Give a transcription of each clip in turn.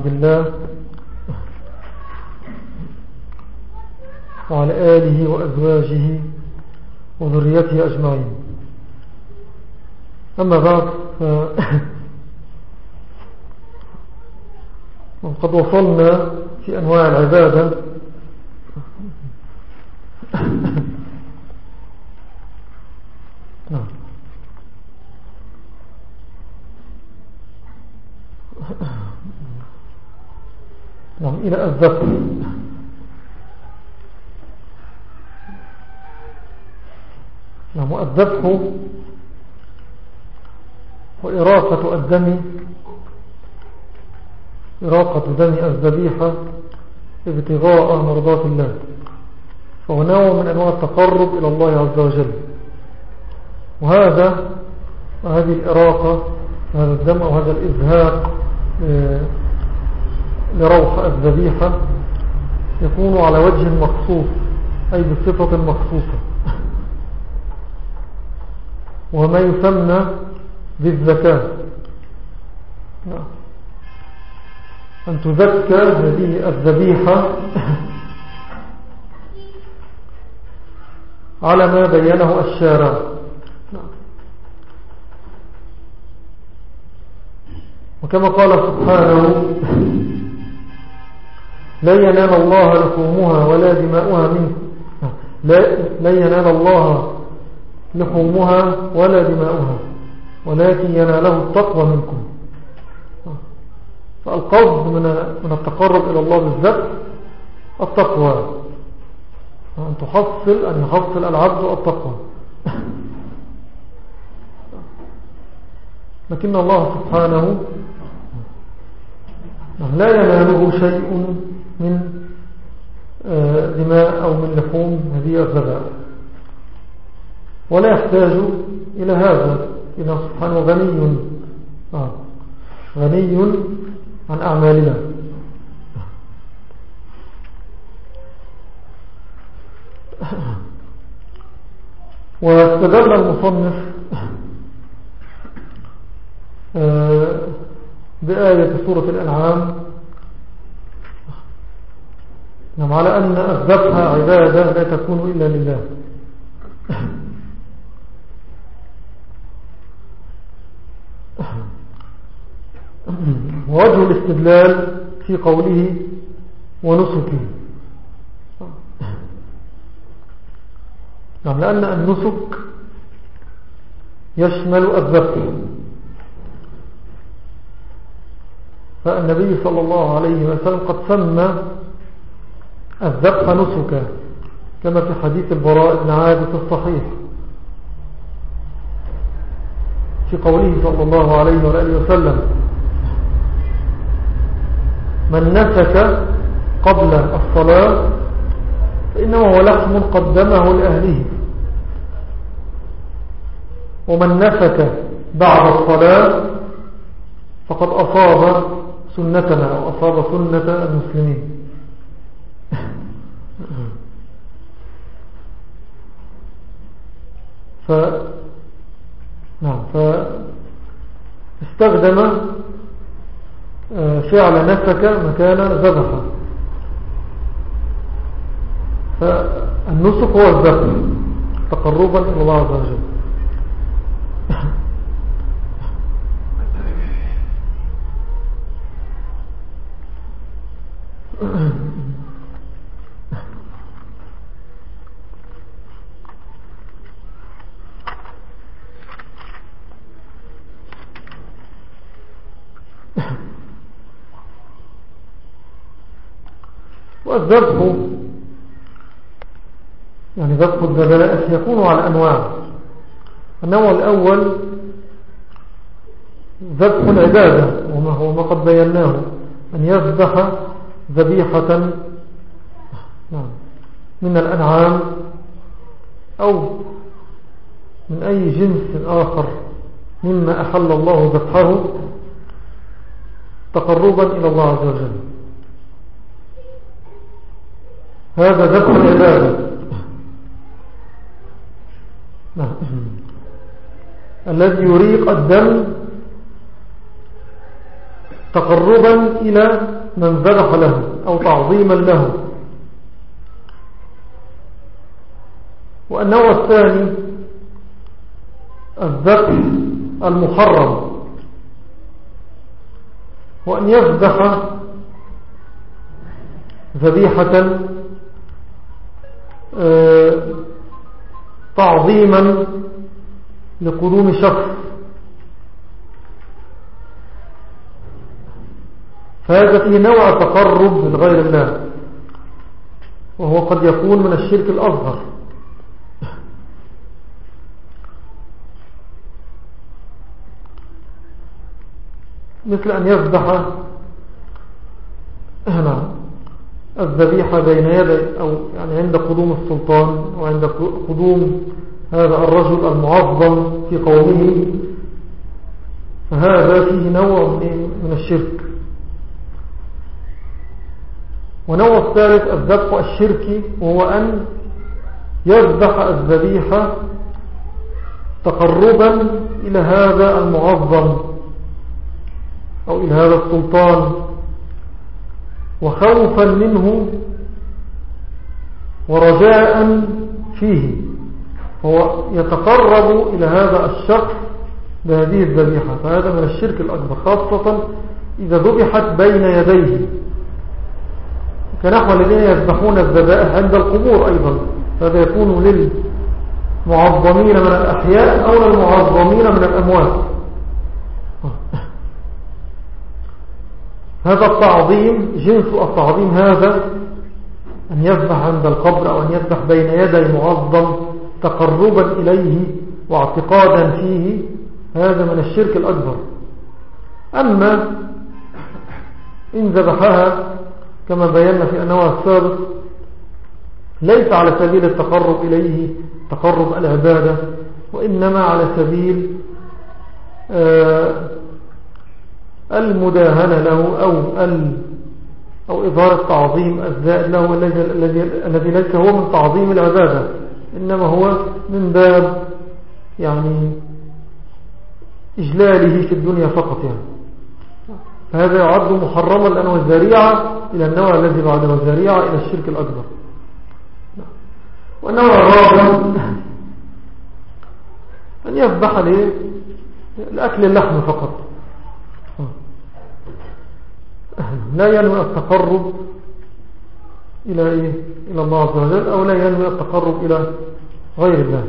عبد الله وعلى آله وأزواجه وذريته أجمعين. أما بعد وقد وصلنا في أنواع العبادة نعم نعم إلى الذبح نعم الذبح وإراقة الدم إراقة دم الذبيحة ابتغاء مرضات الله. فهو نوع من أنواع التقرب إلى الله عز وجل. وهذا هذه الإراقة هذا الدم أو هذا الإزهاق لروح الذبيحة يكون على وجه مخصوص أي بصفة مخصوصة. وما يسمى بالزكاة أن تذكى هذه الذبيحة على ما بينه الشارع. وكما قال سبحانه لا ينال الله لحومها ولا دماؤها منه. لا, لا ينال الله لحومها ولا دماؤها ولكن يناله التقوى منكم. فالقصد من من التقرب إلى الله بالذات التقوى. أن تحصل أن يحصل العبد التقوى. لكن الله سبحانه لا يناله شيء من دماء أو من لحوم هذه الذبائح ولا يحتاج إلى هذا إنه سبحانه غني آه غني عن أعمالنا. واستدل المصنف بآية سورة الأنعام نعم على أن الذبح عبادة لا تكون إلا لله. ووجه الاستدلال في قوله ونسكه نعم لأن النسك يشمل الذبح. فالنبي صلى الله عليه وسلم قد سمى الذبح نسكا كما في حديث البراء بن عابد الصحيح. في قوله صلى الله عليه وآله وسلم من نسك قبل الصلاة فإنما هو لحم قدمه لأهله. ومن نفك بعد الصلاة فقد أصاب سنتنا أو أصاب سنة المسلمين. ف نعم فاستخدم آه، فعل نفك مكان ذبح فالنسك هو الذبح تقربا إلى الله عز وجل. والذبح يعني ذبح الذبائح يكون على أنواع. النوع الأول ذبح العبادة وما هو ما قد بيناه أن يذبح ذبيحة من الأنعام أو من أي جنس آخر مما أحل الله ذبحه تقربا إلى الله عز وجل. هذا ذبح العبادة نعم. الذي يريق الدم تقربا إلى من ذبح له أو تعظيما له. والنوع الثاني الذبح المحرم. وأن يذبح ذبيحة تعظيما لقدوم شخص فهذا فيه نوع تقرب من غير الله وهو قد يكون من الشرك الأصغر. مثل أن يذبح هنا الذبيحة بين يدي أو يعني عند قدوم السلطان وعند قدوم هذا الرجل المعظم في قومه فهذا فيه نوع من الشرك. ونوع الثالث الذبح الشركي وهو أن يذبح الذبيحة تقربا إلى هذا المعظم أو إلى هذا السلطان. وخوفا منه ورجاء فيه. هو يتقرب إلى هذا الشخص بهذه الذبيحة فهذا من الشرك الأكبر خاصة إذا ذبحت بين يديه. كنحو الذين يذبحون الذبائح عند القبور أيضا فهذا يكون للمعظمين من الأحياء أو للمعظمين من الأموات. هذا التعظيم جنس التعظيم هذا أن يذبح عند القبر أو أن يذبح بين يدي معظم تقربا إليه واعتقادا فيه هذا من الشرك الأكبر. أما إن ذبحها كما بينا في أنواع السابق ليس على سبيل التقرب إليه تقرب العبادة وإنما على سبيل آه، المداهنة له أو أو إظهار التعظيم الزائد له الذي ليس هو من تعظيم العبادة إنما هو من باب يعني إجلاله في الدنيا فقط يعني. فهذا يعد محرما لأنه ذريعة إلى النوع الذي بعده ذريعة إلى الشرك الأكبر. والنوع الرابع أن يذبح لأكل اللحم فقط. لا ينوي التقرب إلى إيه؟ إلى الله عز وجل أو لا ينوي التقرب إلى غير الله.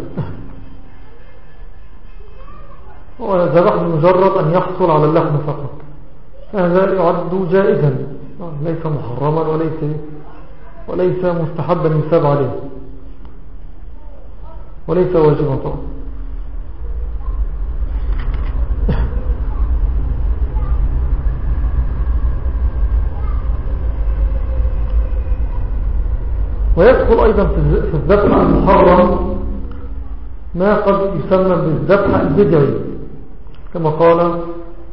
وذبح مجرد أن يحصل على اللحم فقط. هذا يعد جائزا. ليس محرما وليس وليس مستحبا يساب عليه. وليس واجبا طبعا. ويدخل أيضا في الذبح المحرم ما قد يسمى بالذبح البدعي. كما قال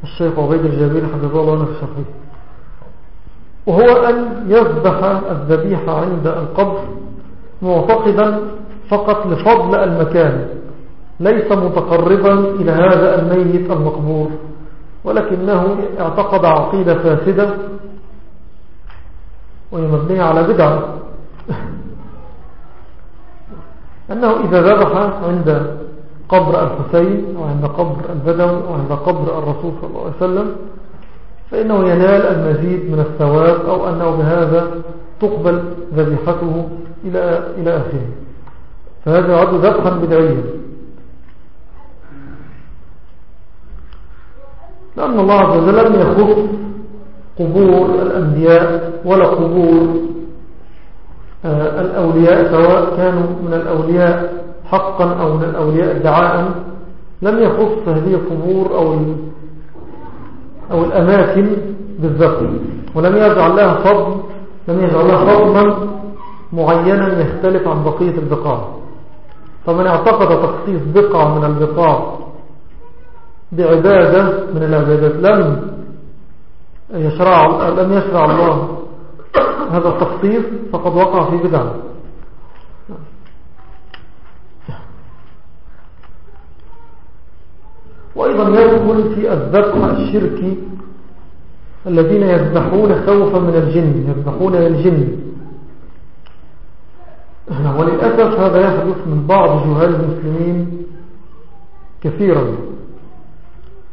الشيخ عبيد الجابير حفظه الله في شرحه. وهو أن يذبح الذبيحة عند القبر معتقدا فقط لفضل المكان. ليس متقربا إلى هذا الميت المقبور ولكنه اعتقد عقيدة فاسدة وهي مبنية على بدعة. أنه إذا ذبح عند قبر الحسين أو عند قبر البدوي أو عند قبر الرسول صلى الله عليه وسلم فإنه ينال المزيد من الثواب أو أنه بهذا تقبل ذبيحته إلى, إلى آخره فهذا يعد ذبحا بدعيا. لأن الله عز وجل لم يخص قبور الأنبياء ولا قبور الأولياء سواء كانوا من الأولياء حقا أو من الأولياء ادعاء لم يخص هذه القبور أو, أو الأماكن بالذكر ولم يجعل لها فضل لم يجعل لها فضلا معينا يختلف عن بقية البقاع فمن اعتقد تخصيص بقعة من البقاع بعبادة من العبادات لم يشرع لم يشرع الله هذا التخصيص فقد وقع في بدعة وأيضا يدخل في الذبح الشركي الذين يذبحون خوفا من الجن يذبحون للجن وللأسف هذا يحدث من بعض جهال المسلمين كثيرا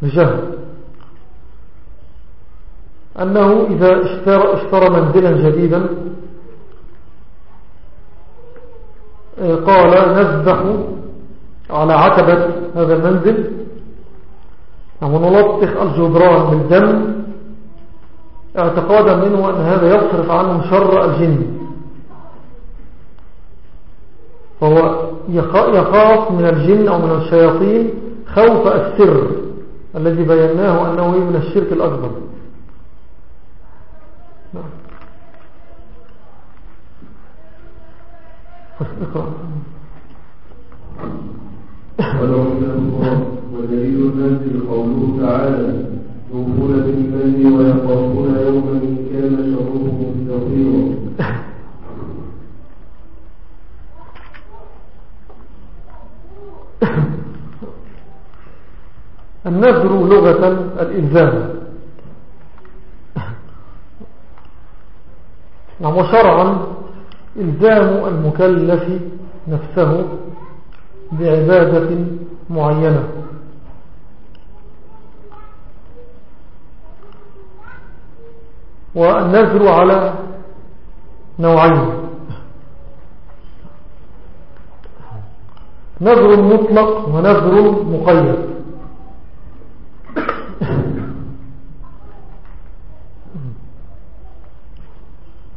بجهل. أنه إذا اشترى, اشترى منزلا جديدا قال نذبح على عتبة هذا المنزل. ونلطخ الجدران بالدم. اعتقادا منه أن هذا يصرف عنهم شر الجن. فهو يخاف من الجن أو من الشياطين خوف السر الذي بيناه أنه من الشرك الأكبر. اقرأ الله ودليل الناس قوله تعالى يوفون بالله ويخافون يوما كان شره مستطيرا النذر لغة الإلزام. نعم وشرعا إلزام المكلف نفسه بعبادة معينة. والنذر على نوعين. نذر مطلق ونذر مقيد.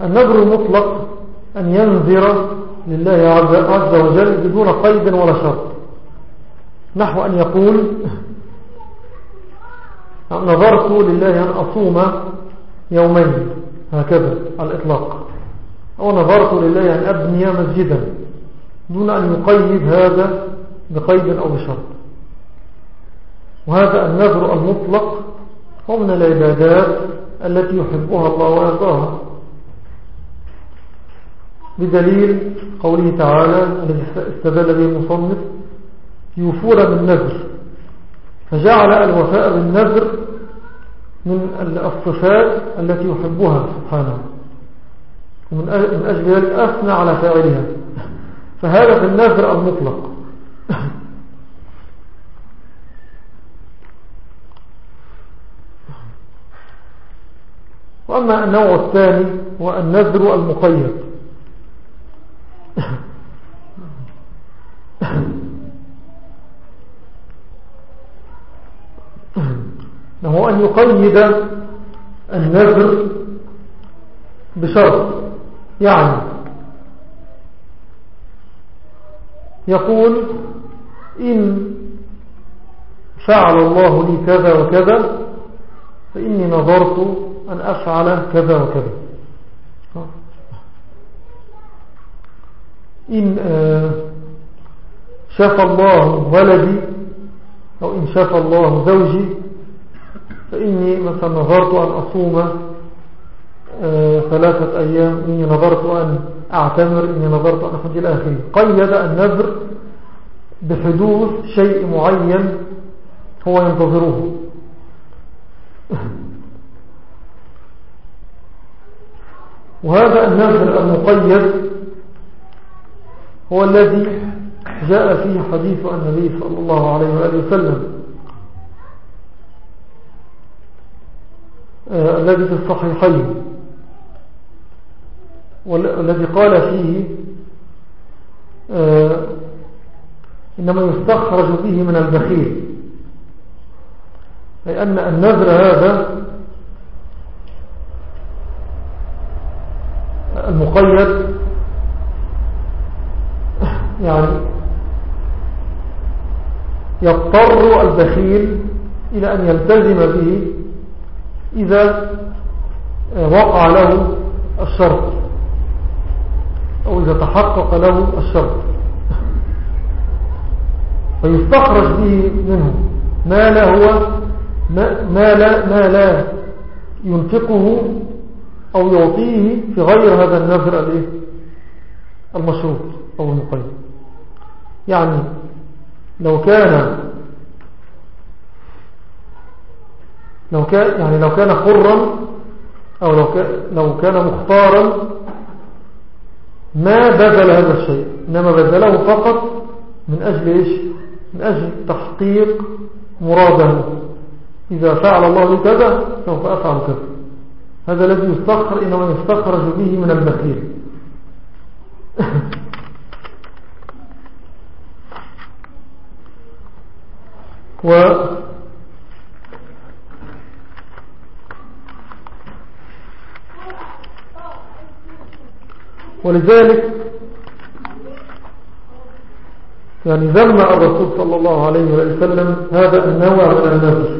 النذر المطلق أن ينذر لله عز وجل بدون قيد ولا شرط. نحو أن يقول نظرت لله أن أصوم يومين هكذا على الإطلاق. أو نظرت لله أن أبني مسجدا دون أن يقيد هذا بقيد أو بشرط. وهذا النذر المطلق هو من العبادات التي يحبها الله ويرضاها. بدليل قوله تعالى الذي استدل به المصنف يوفون بالنذر فجعل الوفاء بالنذر من الصفات التي يحبها سبحانه ومن أجل ذلك أثنى على فاعلها. فهذا في النذر المطلق. وأما النوع الثاني هو النذر المقيد. هو أن يقيد النذر بشرط. يعني يقول إن فعل الله لي كذا وكذا فإني نظرت أن أفعل كذا وكذا. إن آه، شاف الله ولدي أو إن شاف الله زوجي فإني مثلا نظرت أن أصوم آه، ثلاثة أيام إني نظرت أن أعتمر إني نظرت أن أحج الآخر قيد النذر بحدوث شيء معين هو ينتظره. وهذا النذر المقيد هو الذي جاء فيه حديث النبي صلى الله عليه وآله وسلم. آه الذي في الصحيحين. والذي قال فيه آه إنما يستخرج به من البخيل. أي أن النذر هذا المقيد يعني يضطر البخيل إلى أن يلتزم به إذا وقع له الشرط أو إذا تحقق له الشرط. فيستخرج به منه ما لا هو ما لا, ما لا ينفقه أو يعطيه في غير هذا النذر المشروط أو المقيد. يعني لو كان لو كان يعني لو كان حرا أو لو كان, لو كان مختارا ما بذل هذا الشيء. إنما بذله فقط من أجل إيش؟ من أجل تحقيق مراده. إذا فعل الله كذا سوف أفعل كذا. هذا الذي يستخر إنما يستخرج به من البخيل. و ولذلك يعني ذم الرسول صلى الله عليه وسلم هذا النوع من النفس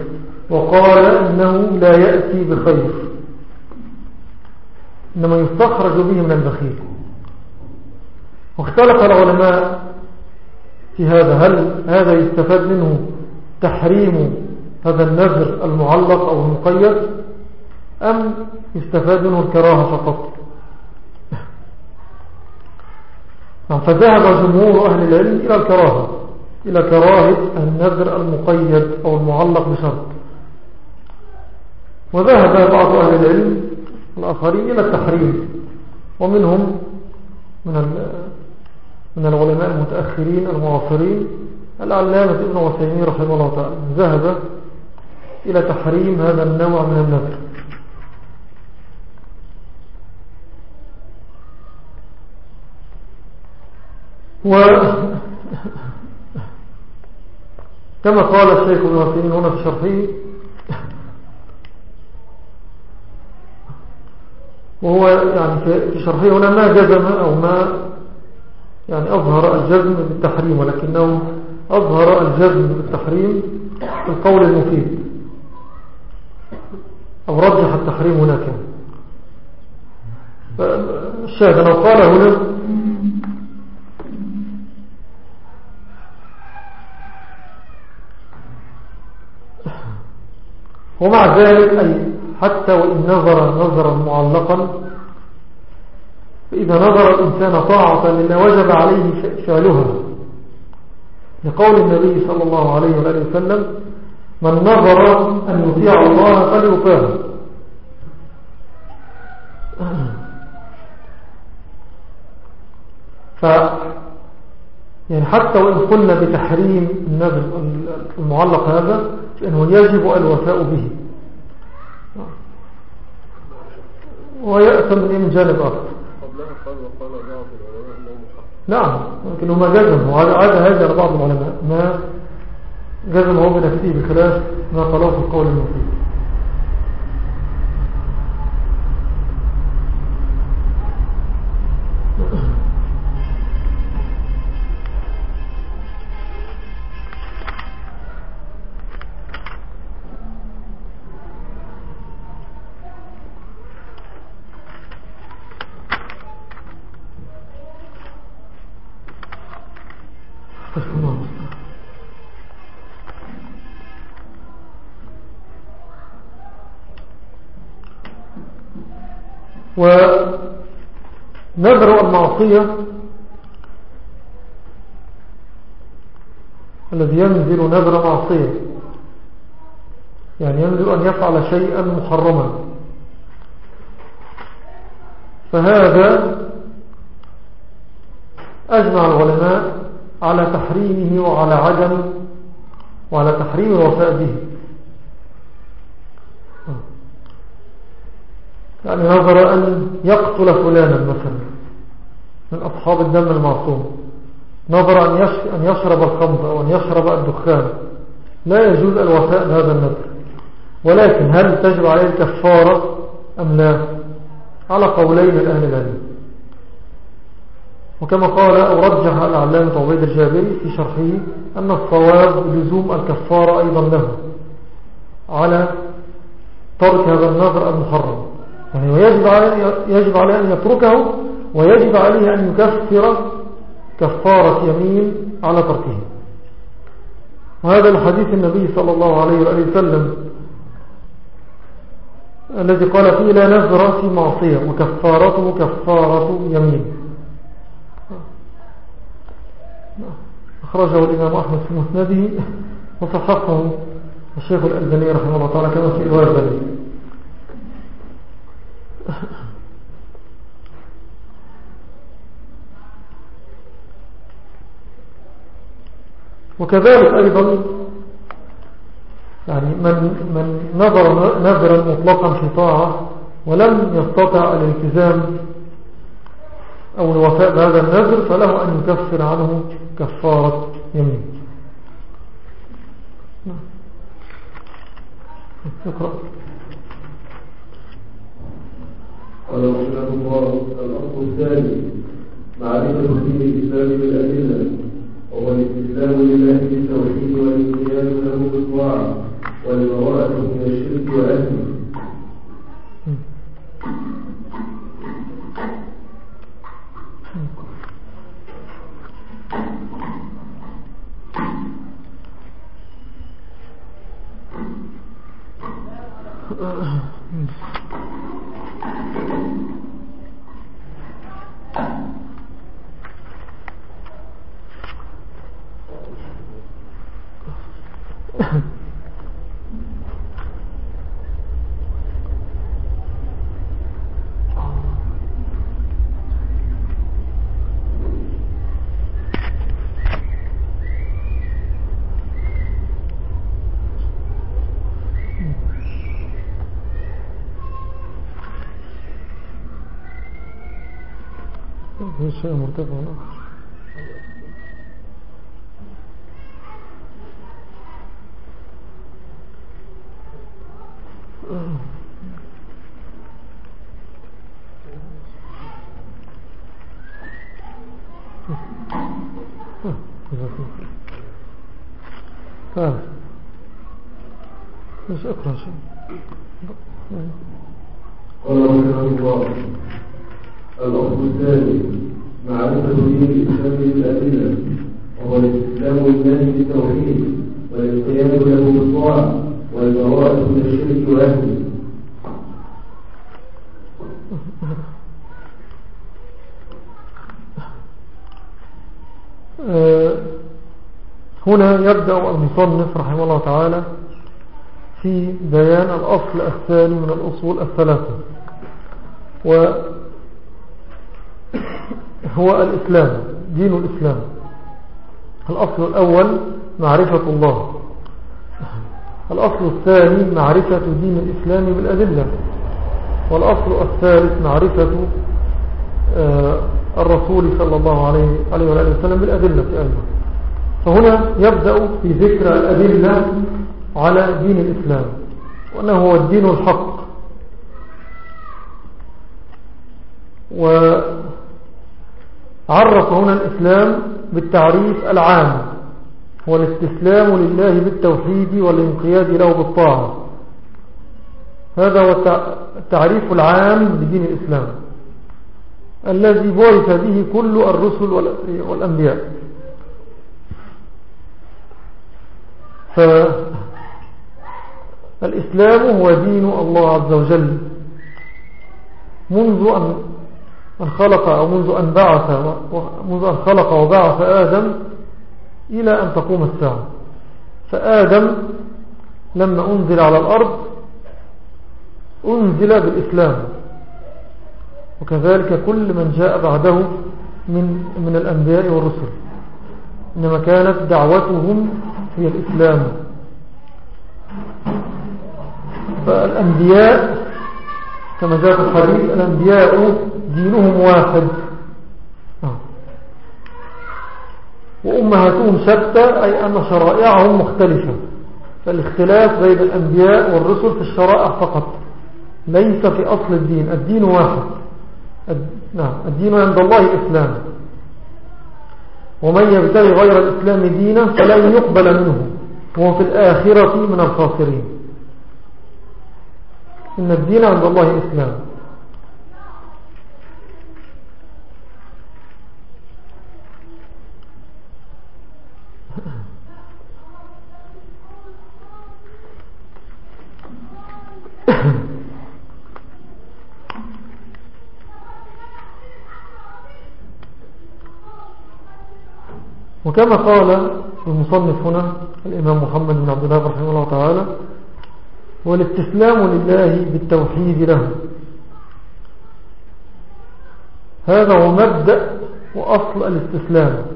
وقال إنه لا يأتي بخير إنما يستخرج به من البخيل. واختلف العلماء في هذا هل هذا يستفاد منه تحريم هذا النذر المعلق أو المقيد أم يستفاد منه الكراهة فقط نعم، فذهب جمهور أهل العلم إلى الكراهة إلى كراهة النذر المقيد أو المعلق بشرط. وذهب بعض أهل العلم الآخرين إلى التحريم ومنهم من من العلماء المتأخرين المعاصرين العلامة ابن وسيمين رحمه الله تعالى. ذهب إلى تحريم هذا النوع من النذر. و كما قال الشيخ ابن وسيمين هنا في شرحه وهو يعني في شرحه هنا ما جزم أو ما يعني أظهر الجزم بالتحريم ولكنه أظهر الجزم بالتحريم في القول المفيد. أو رجح التحريم هناك. الشاهد لو قال هنا ومع ذلك أي حتى وإن نظر نظرا معلقا فإذا نظر الإنسان طاعة لما وجب عليه فعلها لقول النبي صلى الله عليه وسلم من نظر أن يطيع الله فليطاعه ف يعني حتى وإن قلنا بتحريم النذر المعلق هذا لأنه يجب الوفاء به. ويأثم من جانب آخر. نعم لكن هما جزموا هذا هذا على بعض العلماء. ما جزمه بنفسه بخلاف ما قالوه في القول المفيد. Thank you. ونذر المعصية الذي ينزل نذر معصية. يعني ينزل أن يفعل شيئا محرما. فهذا أجمع العلماء على تحريمه وعلى عدم وعلى تحريم الوفاء به. يعني نظر أن يقتل فلانا مثلا من أصحاب الدم المعصوم. نظر أن يشرب الخمر أو أن يشرب الدخان. لا يجوز الوفاء بهذا النذر ولكن هل تجب عليه الكفارة أم لا؟ على قولين الأهل العلم. وكما قال أو رجح العلامة عبيد الجابري في شرحه أن الصواب لزوم الكفارة أيضا له على ترك هذا النظر المحرم. يعني ويجب عليه, يجب عليه أن يتركه ويجب عليه أن يكفر كفارة يمين على تركه. وهذا الحديث النبي صلى الله عليه وآله وسلم الذي قال فيه لا نذر في معصية وكفارته كفارة يمين. أخرجه الإمام أحمد في مسنده وصححه الشيخ الألباني رحمه الله تعالى كما في إرواء البني وكذلك أيضا يعني من, من نظر نظرا مطلقا في طاعة ولم يستطع الالتزام أو الوفاء بهذا النذر فله أن يكفر عنه كفارة يمين. اقرأ قال رحمه الله الأصل الثاني معرفة دين الإسلام بالأدلة وهو الاستسلام لله بالتوحيد والانقياد له بالطاعة والبراءة من الشرك وأهله شيء مرتفع آخر مش اقرا شيء قال رحمه الله الأصل الثاني معرفة دين الإسلام بالأدلة وهو الاستسلام لله بالتوحيد والانقياد له بالطاعة والبراءة من الشرك وأهله هنا يبدأ المصنف رحمه الله تعالى في بيان الأصل الثاني من الأصول الثلاثة وهو الإسلام دين الإسلام. الأصل الأول معرفة الله. الأصل الثاني معرفة دين الإسلام بالأدلة. والأصل الثالث معرفة الرسول صلى الله عليه وسلم بالأدلة أيضا. فهنا يبدأ في ذكر الأدلة على دين الإسلام وأنه هو الدين الحق. وعرف هنا الإسلام بالتعريف العام هو الاستسلام لله بالتوحيد والانقياد له بالطاعة. هذا هو التعريف العام لدين الإسلام الذي بعث به كل الرسل والأنبياء. فالإسلام هو دين الله عز وجل. منذ أن خلق أو منذ أن بعث منذ أن خلق وبعث آدم إلى أن تقوم الساعة. فآدم لما أنزل على الأرض أنزل بالإسلام. وكذلك كل من جاء بعده من, من الأنبياء والرسل. إنما كانت دعوتهم هي الإسلام. فالأنبياء كما جاء في الحديث الأنبياء دينهم واحد. آه. وأمهاتهم شتى أي أن شرائعهم مختلفة. فالاختلاف بين الأنبياء والرسل في الشرائع فقط ليس في أصل الدين. الدين واحد. نعم الدين عند الله الإسلام ومن يبتغي غير الإسلام دينا فلن يقبل منه. وهو في الآخرة من الخاسرين. إن الدين عند الله الإسلام وكما قال المصنف هنا الإمام محمد بن عبد الله رحمه الله تعالى هو الاستسلام لله بالتوحيد له. هذا هو مبدأ وأصل الاستسلام.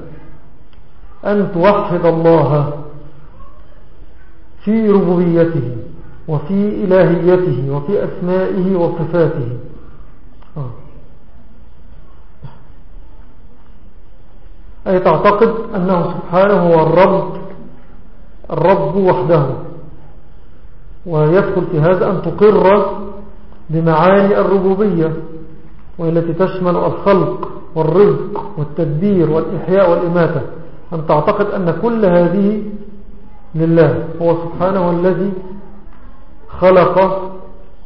أن توحد الله في ربوبيته وفي إلهيته وفي أسمائه وصفاته آه. أي تعتقد أنه سبحانه هو الرب الرب وحده. ويدخل في هذا أن تقر بمعاني الربوبية والتي تشمل الخلق والرزق والتدبير والإحياء والإماتة. أن تعتقد أن كل هذه لله. هو سبحانه الذي خلق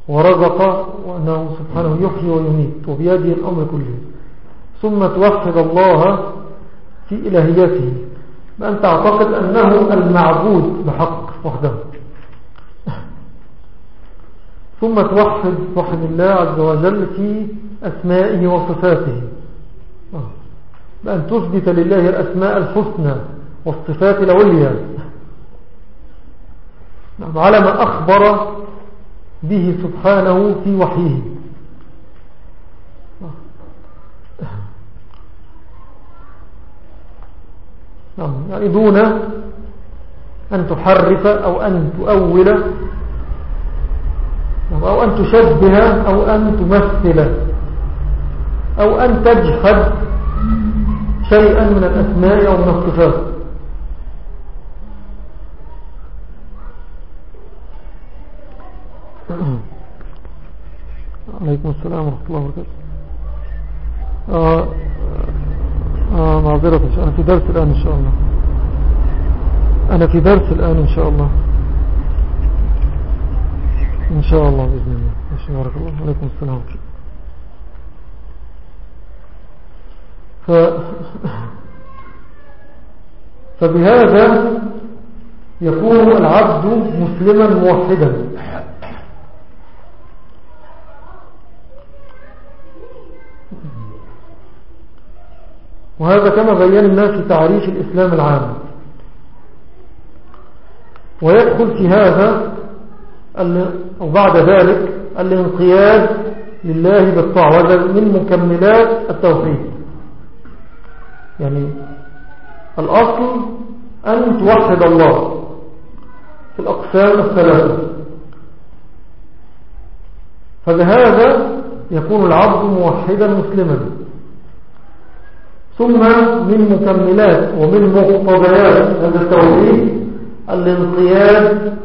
ورزق وأنه سبحانه يحيي ويميت وبيده الأمر كله. ثم توحد الله في إلهيته بأن تعتقد أنه المعبود بحق وحده. ثم توحد توحد الله عز وجل في أسمائه وصفاته. بأن تثبت لله الأسماء الحسنى والصفات العليا. نعم، على ما أخبر به سبحانه في وحيه. يعني دون أن تحرف أو أن تؤول نعم، أو أن تشبه أو أن تمثل أو أن تجحد شيئا من الأسماء أو من الصفات. عليكم السلام ورحمة الله وبركاته. آه معذرة أنا في درس الآن إن شاء الله. أنا في درس الآن إن شاء الله. إن شاء الله بإذن الله. ماشي بارك الله عليكم السلام. ف... فبهذا يكون العبد مسلما موحدا. وهذا كما بينا في تعريف الإسلام العام. ويدخل في هذا أو بعد ذلك الانقياد لله بالطاعة وهذا من مكملات التوحيد. يعني الأصل أن توحد الله في الأقسام الثلاثة. فبهذا يكون العبد موحدا مسلما. ثم من مكملات ومن مقتضيات هذا التوحيد الانقياد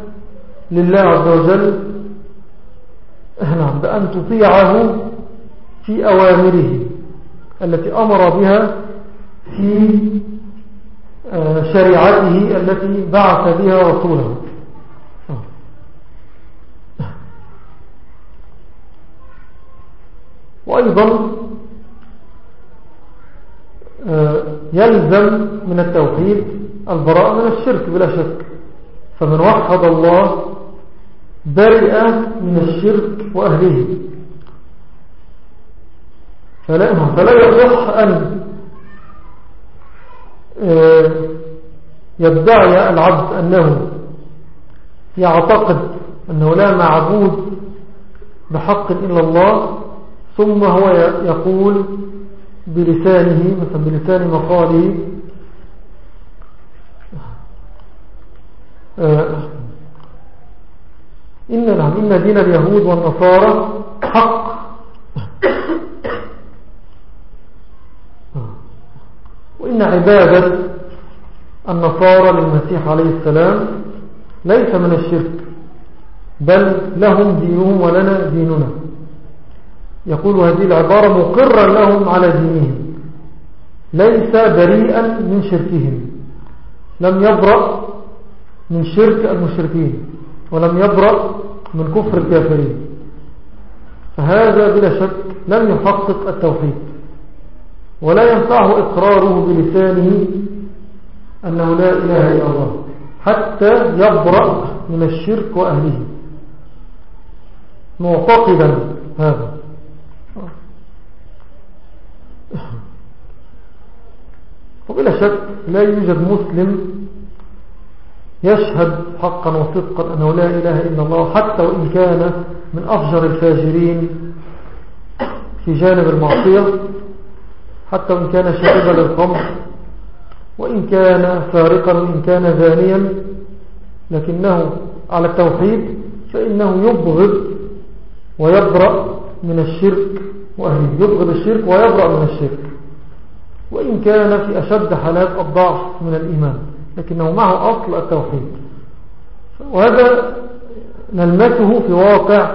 لله عز وجل. نعم بأن تطيعه في أوامره التي أمر بها في آه، شريعته التي بعث بها رسوله. وأيضا آه، يلزم من التوحيد البراءة من الشرك بلا شك. فمن وحد الله برئ من الشرك وأهله. فلا, فلا يصح أن آه، يدعي العبد أنه يعتقد أنه لا معبود بحق إلا الله ثم هو يقول بلسانه مثلا بلسان مقاله. آه، إن نعم إن دين اليهود والنصارى حق. وإن عبادة النصارى للمسيح عليه السلام ليس من الشرك بل لهم دينهم ولنا ديننا. يقول هذه العبارة مقرا لهم على دينهم. ليس بريئا من شركهم. لم يبرأ من شرك المشركين ولم يبرأ من كفر الكافرين. فهذا بلا شك لم يحقق التوحيد. ولا ينفعه إقراره بلسانه أنه لا إله إلا الله حتى يبرأ من الشرك وأهله. معتقدا هذا. وبلا شك لا يوجد مسلم يشهد حقا وصدقا أنه لا إله إلا الله حتى وإن كان من أفجر الفاجرين في جانب المعصية حتى وإن كان شاربا للخمر وإن كان سارقا وإن كان زانيا لكنه على التوحيد فإنه يبغض ويبرأ من الشرك وأهله يبغض الشرك ويبرأ من الشرك. وإن كان في أشد حالات الضعف من الإيمان لكنه معه أصل التوحيد. وهذا نلمسه في واقع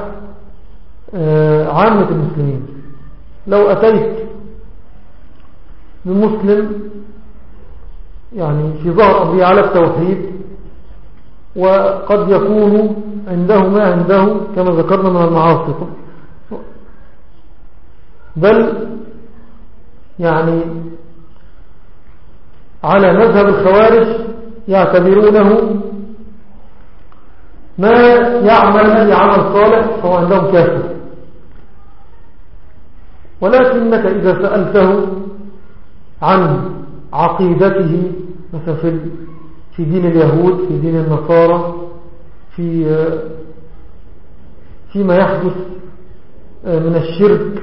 آه، عامة المسلمين. لو أتيت بمسلم يعني في ظهر أمره على التوحيد وقد يكون عنده ما عنده كما ذكرنا من المعاصي. بل يعني على مذهب الخوارج يعتبرونه ما يعمل أي عمل صالح فهو عندهم كافر. ولكنك إذا سألته عن عقيدته مثلا في دين اليهود في دين النصارى في فيما يحدث من الشرك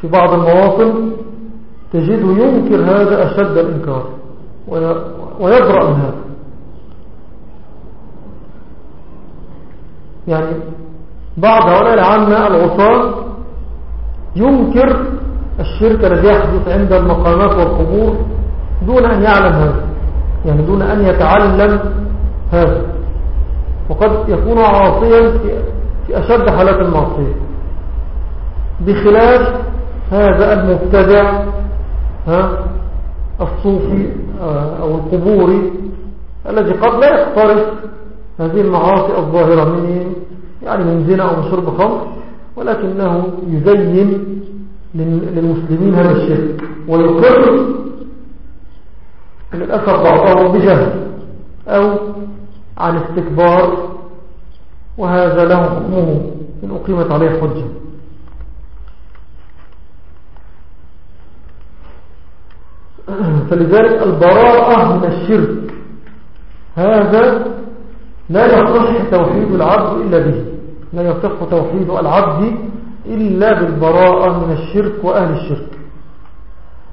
في بعض المواطن تجده ينكر هذا أشد الإنكار. ويبرأ من هذا. يعني بعض هؤلاء العامة العصاة ينكر الشرك الذي يحدث عند المقامات والقبور دون أن يعلم هذا. يعني دون أن يتعلم هذا. وقد يكون عاصيا في أشد حالات المعصية. بخلاف هذا المبتدع ها الصوفي آه، أو القبوري الذي قد لا يقترف هذه المعاصي الظاهرة من يعني من زنا أو من شرب خمر ولكنه يزين للمسلمين هذا الشرك ويقر للأسف بعضهم بجهل أو عن استكبار وهذا له حكمه إن أقيمت عليه حجة. فلذلك البراءة من الشرك. هذا لا يصح توحيد العبد إلا به. لا يصح توحيد العبد إلا بالبراءة من الشرك وأهل الشرك.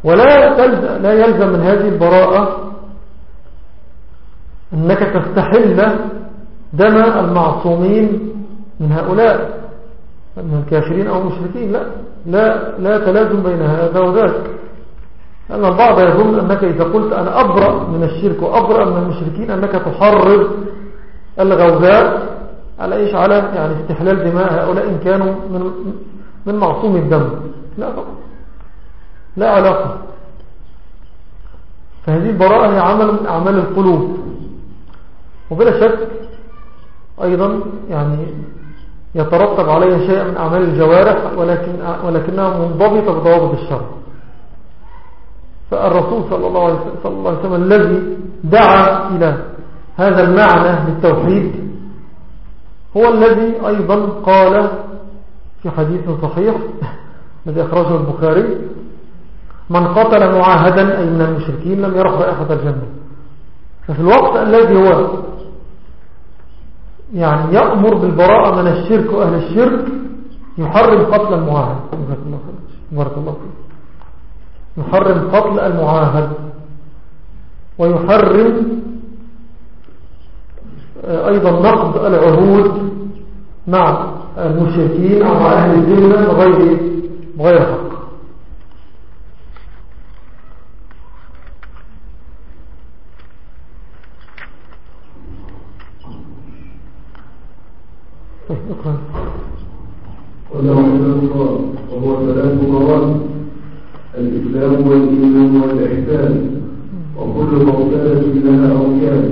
ولا لا يلزم من هذه البراءة أنك تستحل دم المعصومين من هؤلاء من الكافرين أو المشركين. لا لا, لا تلازم بين هذا وذاك. لأن البعض يظن أنك إذا قلت أنا أبرأ من الشرك وأبرأ من المشركين أنك تحرر الغوزاء على إيش؟ على يعني استحلال دماء هؤلاء إن كانوا من, من معصوم الدم. لا طبعا. لا علاقة. فهذه البراءة هي عمل من أعمال القلوب. وبلا شك أيضا يعني يترتب عليها شيء من أعمال الجوارح ولكن ولكنها منضبطة بضوابط الشرع. فالرسول صلى الله عليه وسلم الذي دعا إلى هذا المعنى للتوحيد هو الذي أيضا قال في حديث صحيح الذي أخرجه البخاري من قتل معاهدا أي من المشركين لم يرح رائحة الجنة. ففي الوقت الذي هو يعني يأمر بالبراءة من الشرك وأهل الشرك يحرم قتل المعاهد. بارك الله فيك. يحرم قتل المعاهد ويحرم آه، أيضا نقض العهود مع المشركين أو مع أهل الذمة بغير بغير حق. وله الله وهو ثلاث مرات. الإسلام والإيمان والإحسان وكل مرتبة لها أركان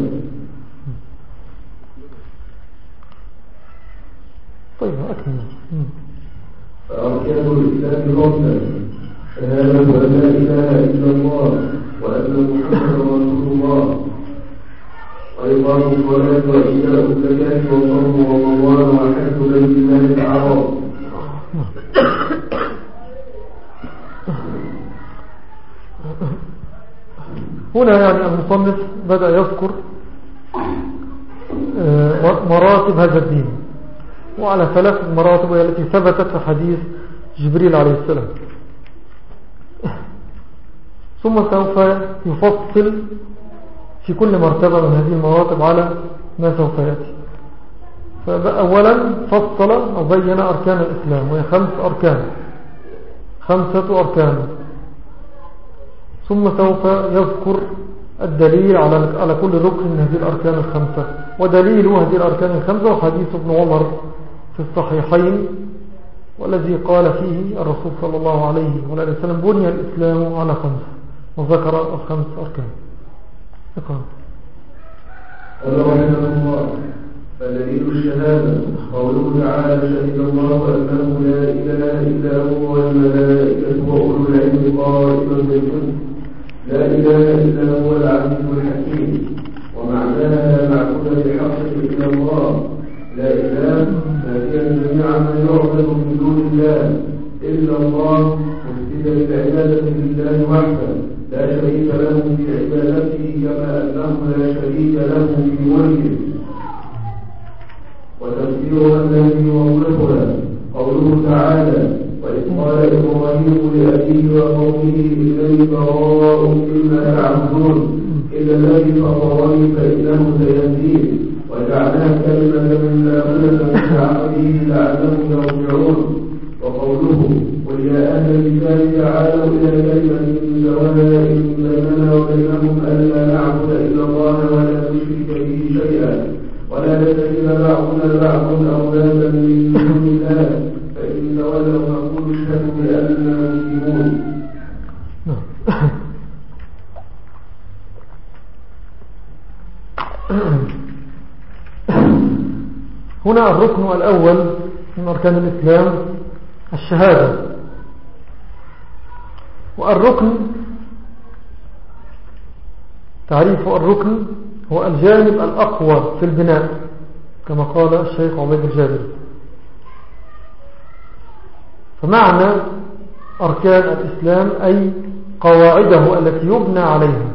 يعني المصنف بدأ يذكر آه، مراتب هذا الدين. وعلى ثلاث مراتب التي ثبتت في حديث جبريل عليه السلام. ثم سوف يفصل في كل مرتبة من هذه المراتب على ما سوف يأتي. فأولا فصل أو بين أركان الإسلام وهي خمس أركان. خمسة أركان. ثم سوف يذكر الدليل على على كل ركن من هذه الأركان الخمسة. ودليل هذه الأركان الخمسة وحديث ابن عمر في الصحيحين والذي قال فيه الرسول صلى الله عليه وسلم بني الإسلام على خمسة وذكر الخمس أركان. اقرأ قال رحمه الله. فدليل الشهادة. قوله تعالى شهد الله أنه لا إله إلا هو والملائكة وأولو العلم قائما بالقسط. لا إله إلا هو العزيز الحكيم. ومعناها لا معبود بحق إلا الله. لا إله نافيا جميع ما يعبد من دون الله. إلا الله. مفسدا العبادة لله وحده لا شريك له في عبادته كما أنه لا شريك له في ملكه وتفسيرها الذي يوضحها قوله تعالى قال إبراهيم لأبيه وقومه إنني براء مما تعبدون إلا الذي فطرني فإنه سيهدين وجعلها كلمة من باطلة في عقله لعلهم يرجعون وقوله قل يا أهل الكتاب تعالوا إلى كلمة سواء بيننا وبينهم ألا نعبد إلا الله ولا نشرك به شيئا ولا يتخذ بعضنا بعضا أولادا من دون الله فإن تولوا مسلمون. هنا الركن الأول من أركان الإسلام الشهادة. والركن تعريف الركن هو الجانب الأقوى في البناء كما قال الشيخ عبيد الجابر. فمعنى أركان الإسلام أي قواعده التي يبنى عليها.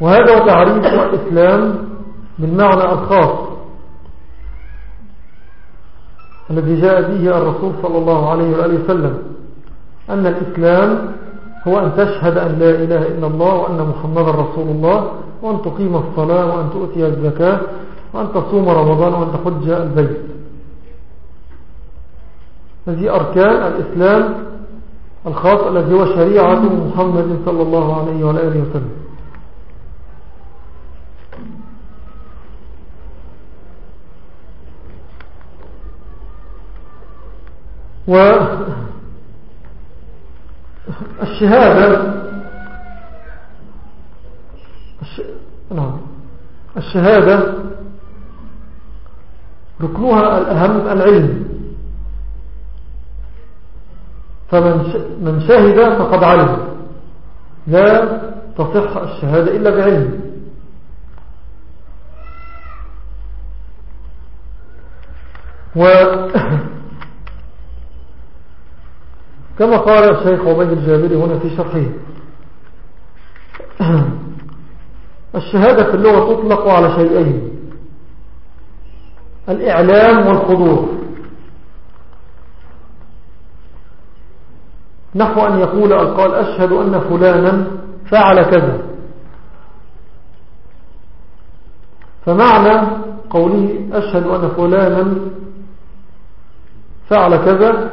وهذا تعريف الإسلام بالمعنى الخاص الذي جاء به الرسول صلى الله عليه وآله وسلم أن الإسلام هو أن تشهد أن لا إله إلا الله وأن محمد رسول الله وأن تقيم الصلاة وأن تؤتي الزكاة وأن تصوم رمضان وأن تحج البيت. هذه أركان الإسلام الخاص الذي هو شريعة محمد صلى الله عليه وآله وسلم. والشهادة الش... نعم الشهادة ركنها الأهم العلم. فمن شهد فقد علم. لا تصح الشهادة إلا بعلم. و كما قال الشيخ عبيد الجابري هنا في شرحه. الشهادة في اللغة تطلق على شيئين الإعلام والحضور. نحو أن يقول القال أشهد أن فلانا فعل كذا. فمعنى قوله أشهد أن فلانا فعل كذا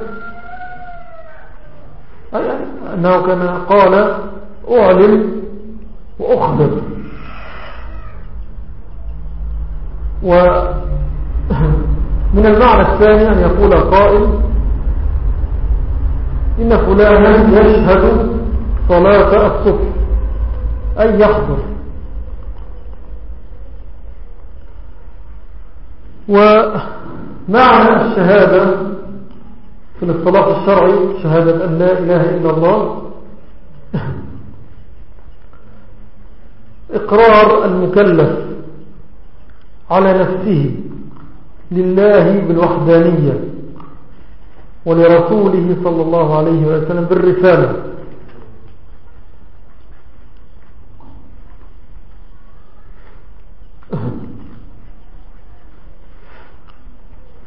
أي أنه كان قال أعلم وأخبر. ومن المعنى الثاني أن يقول القائل إن فلانا يشهد صلاة الصبح أي يحضر. ومعنى الشهادة في الاصطلاح الشرعي شهادة أن لا إله إلا الله. إقرار المكلف على نفسه لله بالوحدانية. ولرسوله صلى الله عليه وسلم بالرسالة.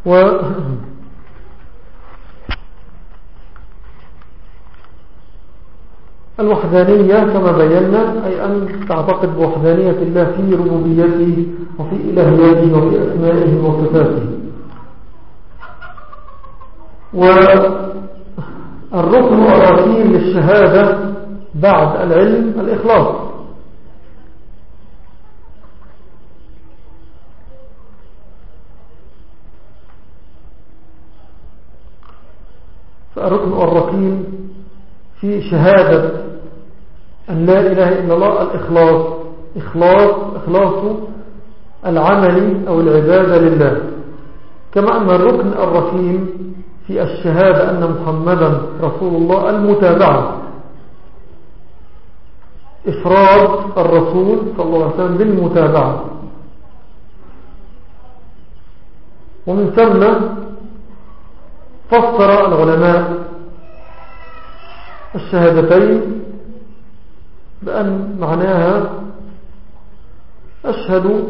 و الوحدانية كما بينا أي أن تعتقد بوحدانية الله في ربوبيته وفي إلهياته وفي أسمائه وصفاته. والركن الرسيم للشهادة بعد العلم الإخلاص. فالركن الرقيم في شهادة أن لا إله إلا الله الإخلاص. إخلاص إخلاص العمل أو العبادة لله. كما أن الركن الرقيم في الشهادة أن محمدا رسول الله المتابعة. إفراد الرسول صلى الله عليه وسلم بالمتابعة ومن ثم فسر العلماء الشهادتين بأن معناها أشهد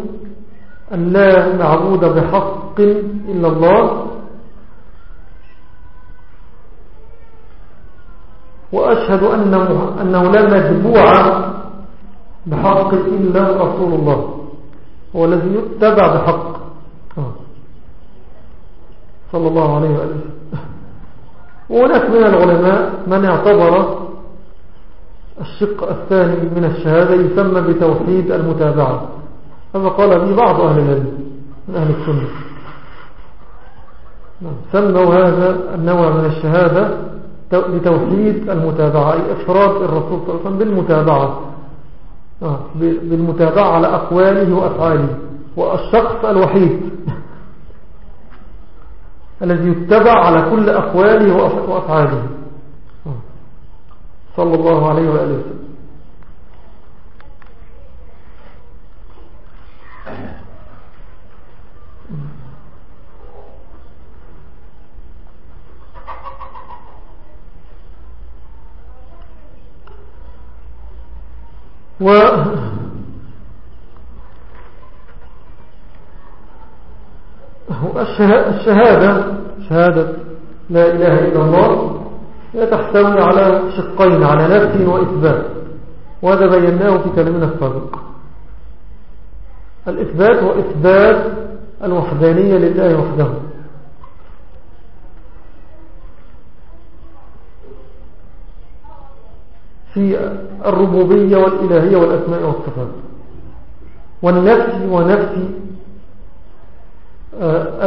أن لا معبود بحق إلا الله وأشهد أنه, أنه لا مجبوع بحق إلا رسول الله هو الذي يتبع بحق. صلى الله عليه وآله وهناك من العلماء من اعتبر الشق الثاني من الشهادة يسمى بتوحيد المتابعة. هذا قال به بعض أهل العلم من أهل السنة. سموا هذا النوع من الشهادة بتوحيد المتابعة إفراد الرسول صلى الله عليه وسلم بالمتابعة. بالمتابعة على أقواله وأفعاله. والشخص الوحيد الذي يتبع على كل أقواله وأفعاله. صلى الله عليه وآله وسلم. و الشهادة شهادة لا إله إلا الله تحتوي على شقين على نفي وإثبات وهذا بيناه في كلامنا السابق. الإثبات هو إثبات الوحدانية لله وحده. في الربوبية والإلهية والأسماء والصفات. والنفي ونفي آه،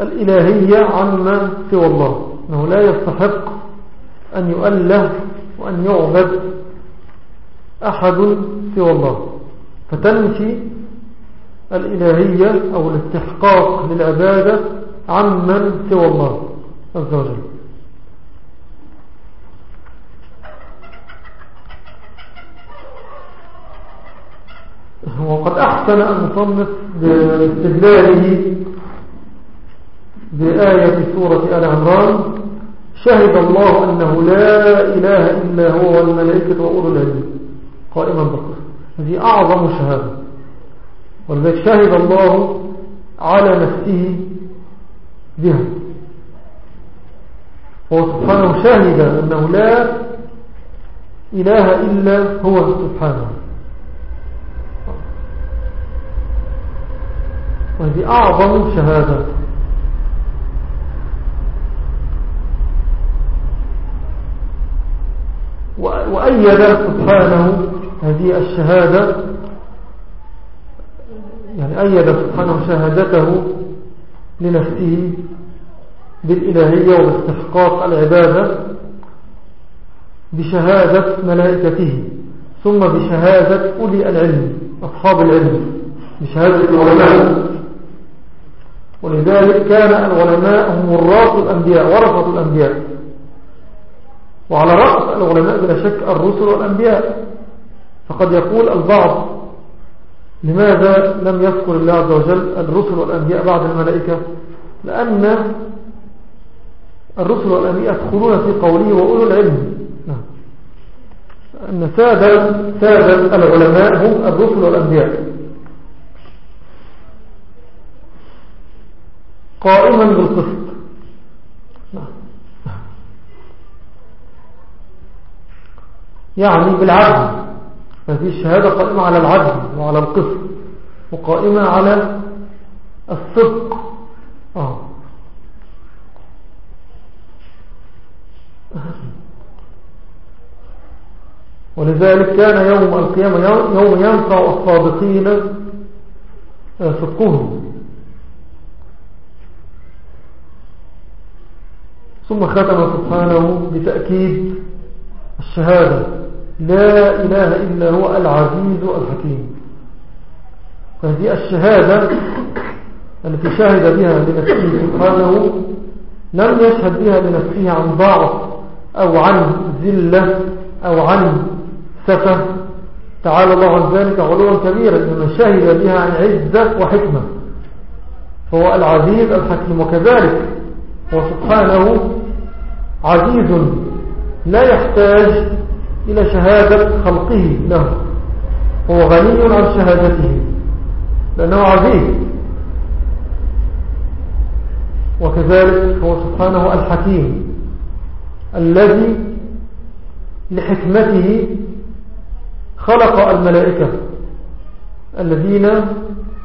الإلهية عما سوى الله. أنه لا يستحق أن يؤله وأن يعبد أحد سوى الله. فتنفي الإلهية أو الاستحقاق للعبادة عمن سوى الله عز وجل. وقد أحسن المصنف باستدلاله بآية سورة آل عمران. شهد الله أنه لا إله إلا هو والملائكة وأولو العلم. قائما بالقسط هذه أعظم شهادة. ولذلك شهد الله على نفسه بها. هو سبحانه شهد أنه لا إله إلا هو سبحانه. وهذه أعظم شهادة. وأيد سبحانه هذه الشهادة؟ يعني أيد سبحانه شهادته لنفسه بالإلهية وباستحقاق العبادة؟ بشهادة ملائكته ثم بشهادة أولي العلم أصحاب العلم. بشهادة العلماء ولذلك كان العلماء هم الراس الأنبياء ورثة الأنبياء. وعلى رأس العلماء بلا شك الرسل والأنبياء. فقد يقول البعض لماذا لم يذكر الله عز وجل الرسل والأنبياء بعد الملائكة؟ لأن الرسل والأنبياء يدخلون في قوله وأولو العلم. نعم. أن سادة, سادة العلماء هم الرسل والأنبياء. قائما بالقسط. يعني بالعدل هذه الشهادة قائمة على العدل وعلى القسط وقائمة على الصدق آه. ولذلك كان يوم القيامة يوم ينفع الصادقين صدقهم ثم ختم سبحانه بتأكيد الشهادة. لا إله إلا هو العزيز الحكيم. فهذه الشهادة التي شهد بها لنفسه سبحانه لم يشهد بها لنفسه عن ضعف أو عن ذلة أو عن سفة تعالى الله عن ذلك علوا كبيرا إنما شهد بها عن عزة وحكمة. فهو العزيز الحكيم وكذلك هو سبحانه عزيز لا يحتاج إلى شهادة خلقه له. هو غني عن شهادته. لأنه عزيز. وكذلك هو سبحانه الحكيم. الذي لحكمته خلق الملائكة الذين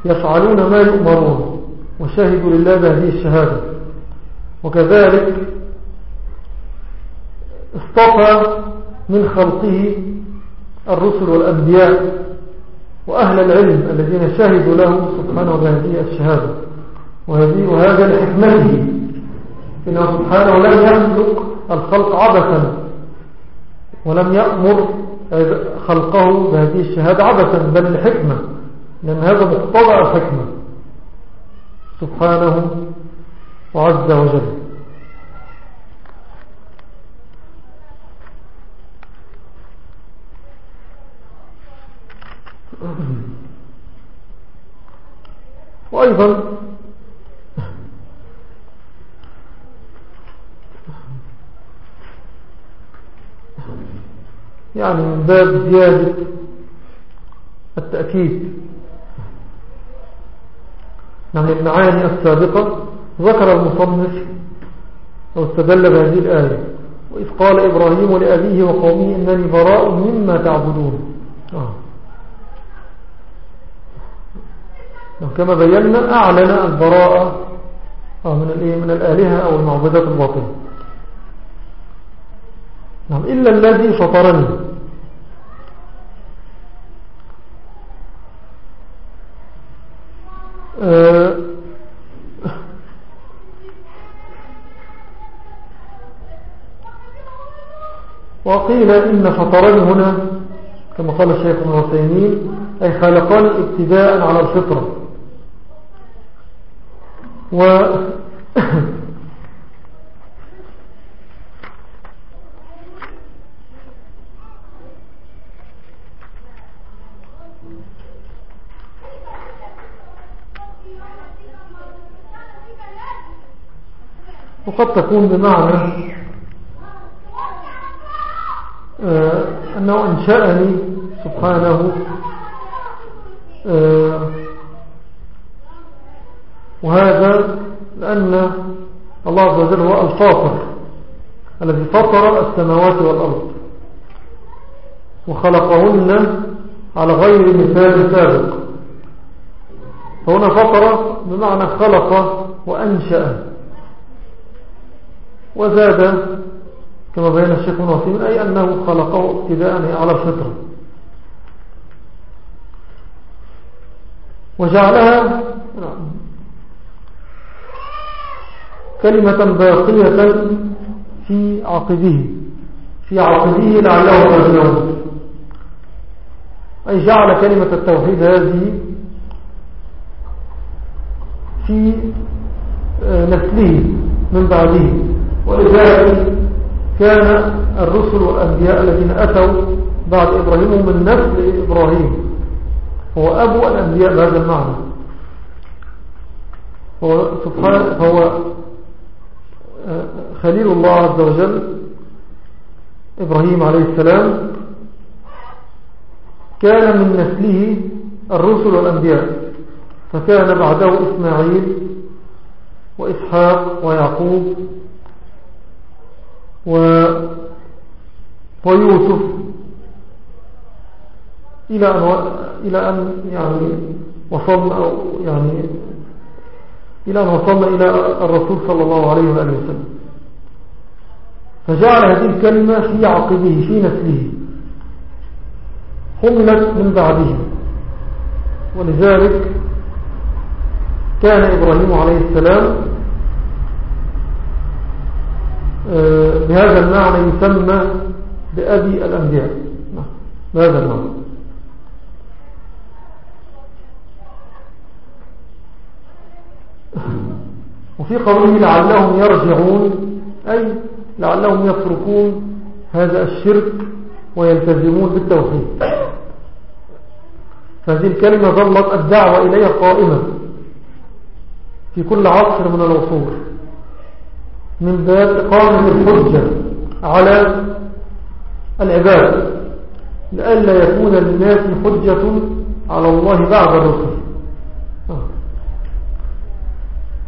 يفعلون ما يؤمرون وشهدوا لله بهذه الشهادة. وكذلك اصطفى من خلقه الرسل والأنبياء وأهل العلم الذين شهدوا له سبحانه بهذه الشهادة. وهذا لحكمته. إنه سبحانه لم يخلق الخلق عبثا ولم يأمر خلقه بهذه الشهادة عبثا بل لحكمة. لأن هذا مقتضى الحكمة. سبحانه وعز وجل. وأيضا يعني من باب زيادة التأكيد نعم المعاني السابقة ذكر المصنف أو استدل بهذه الآية وإذ قال إبراهيم لأبيه وقومه إنني براء مما تعبدون آه. كما بينا أعلن البراءة آه، من من الآلهة أو المعبدات الباطلة نعم إلا الذي فطرني. أه وقيل إن فطرني هنا كما قال الشيخ ابن أي خلقان ابتداء على الفطرة. و وقد تكون بمعنى آه، أنه أنشأني سبحانه آه، وهذا لأن الله عز وجل هو الفاطر الذي فطر السماوات والأرض وخلقهن على غير مثال سابق. فهنا فطر بمعنى خلق وأنشأ وزاد كما بين الشيخ من أي أنه خلقه ابتداء على الفطرة وجعلها كلمة باقية في عقبه في عقبه لعله يرجعون أي جعل كلمة التوحيد هذه في آه، نسله من بعده. ولذلك كان الرسل والأنبياء الذين أتوا بعد إبراهيم من نسل إبراهيم. هو أبو الأنبياء بهذا المعنى. هو سبحانه آه، خليل الله عز وجل إبراهيم عليه السلام كان من نسله الرسل والأنبياء فكان بعده إسماعيل وإسحاق ويعقوب و ويوسف إلى أن. إلى أن يعني وصلنا أو يعني إلى أن وصلنا إلى الرسول صلى الله عليه وآله وسلم. فجعل هذه الكلمة في عقبه في نسله. حملت من بعده. ولذلك كان إبراهيم عليه السلام آه، بهذا المعنى يسمى بأبي الأنبياء. بهذا المعنى. وفي قوله لعلهم يرجعون أي لعلهم يتركون هذا الشرك ويلتزمون بالتوحيد. فهذه الكلمة ظلت الدعوة إليها قائمة في كل عصر من العصور من باب إقامة الحجة على العباد لألا يكون للناس حجة على الله بعد الرسل.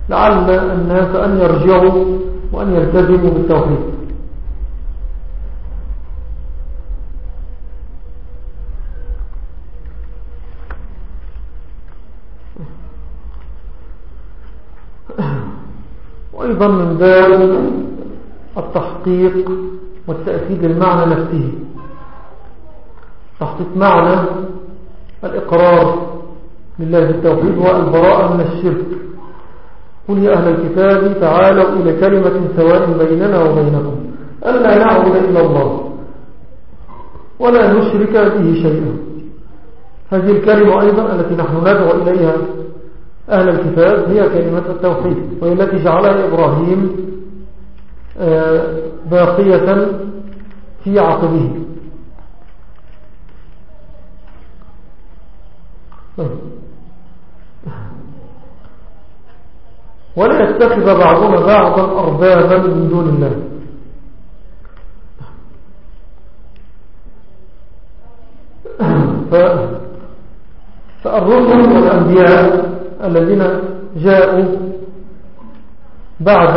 لعل الناس أن يرجعوا وأن يلتزموا بالتوحيد. وأيضا من باب التحقيق والتأكيد للمعنى نفسه. تحقيق معنى الإقرار لله بالتوحيد والبراءة من الشرك. قل يا أهل الكتاب تعالوا إلى كلمة سواء بيننا وبينكم ألا نعبد إلا الله ولا نشرك به شيئا هذه الكلمة أيضا التي نحن ندعو إليها أهل الكتاب هي كلمة التوحيد وهي التي جعلها إبراهيم آه، باقية في عقبه طيب. ولا يتخذ بعضنا بعضا أربابا من دون الله. فالرسل والأنبياء الذين جاءوا بعد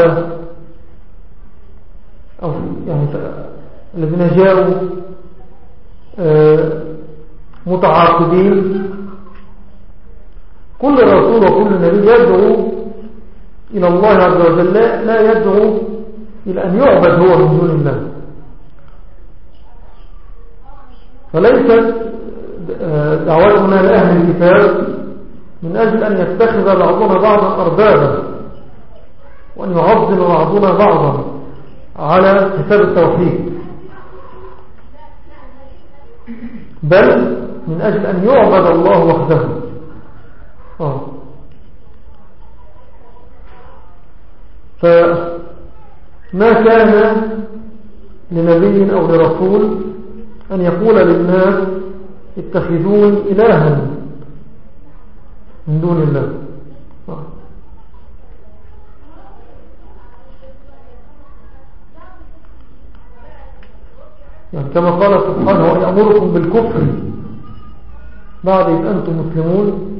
أو يعني الذين جاءوا آه، متعاقبين كل رسول وكل نبي يدعو إلى الله عز وجل لا يدعو إلى أن يعبد هو من دون الله. فليست دعوتنا لأهل الكتاب من أجل أن يتخذ بعضنا بعضا أربابا وأن يعظم بعضنا بعضا على حساب التوحيد. بل من أجل أن يعبد الله وحده. آه. فما كان لنبي أو لرسول أن يقول للناس اتخذون إلها من دون الله. يعني كما قال سبحانه ويأمركم بالكفر بعد إذ أنتم مسلمون.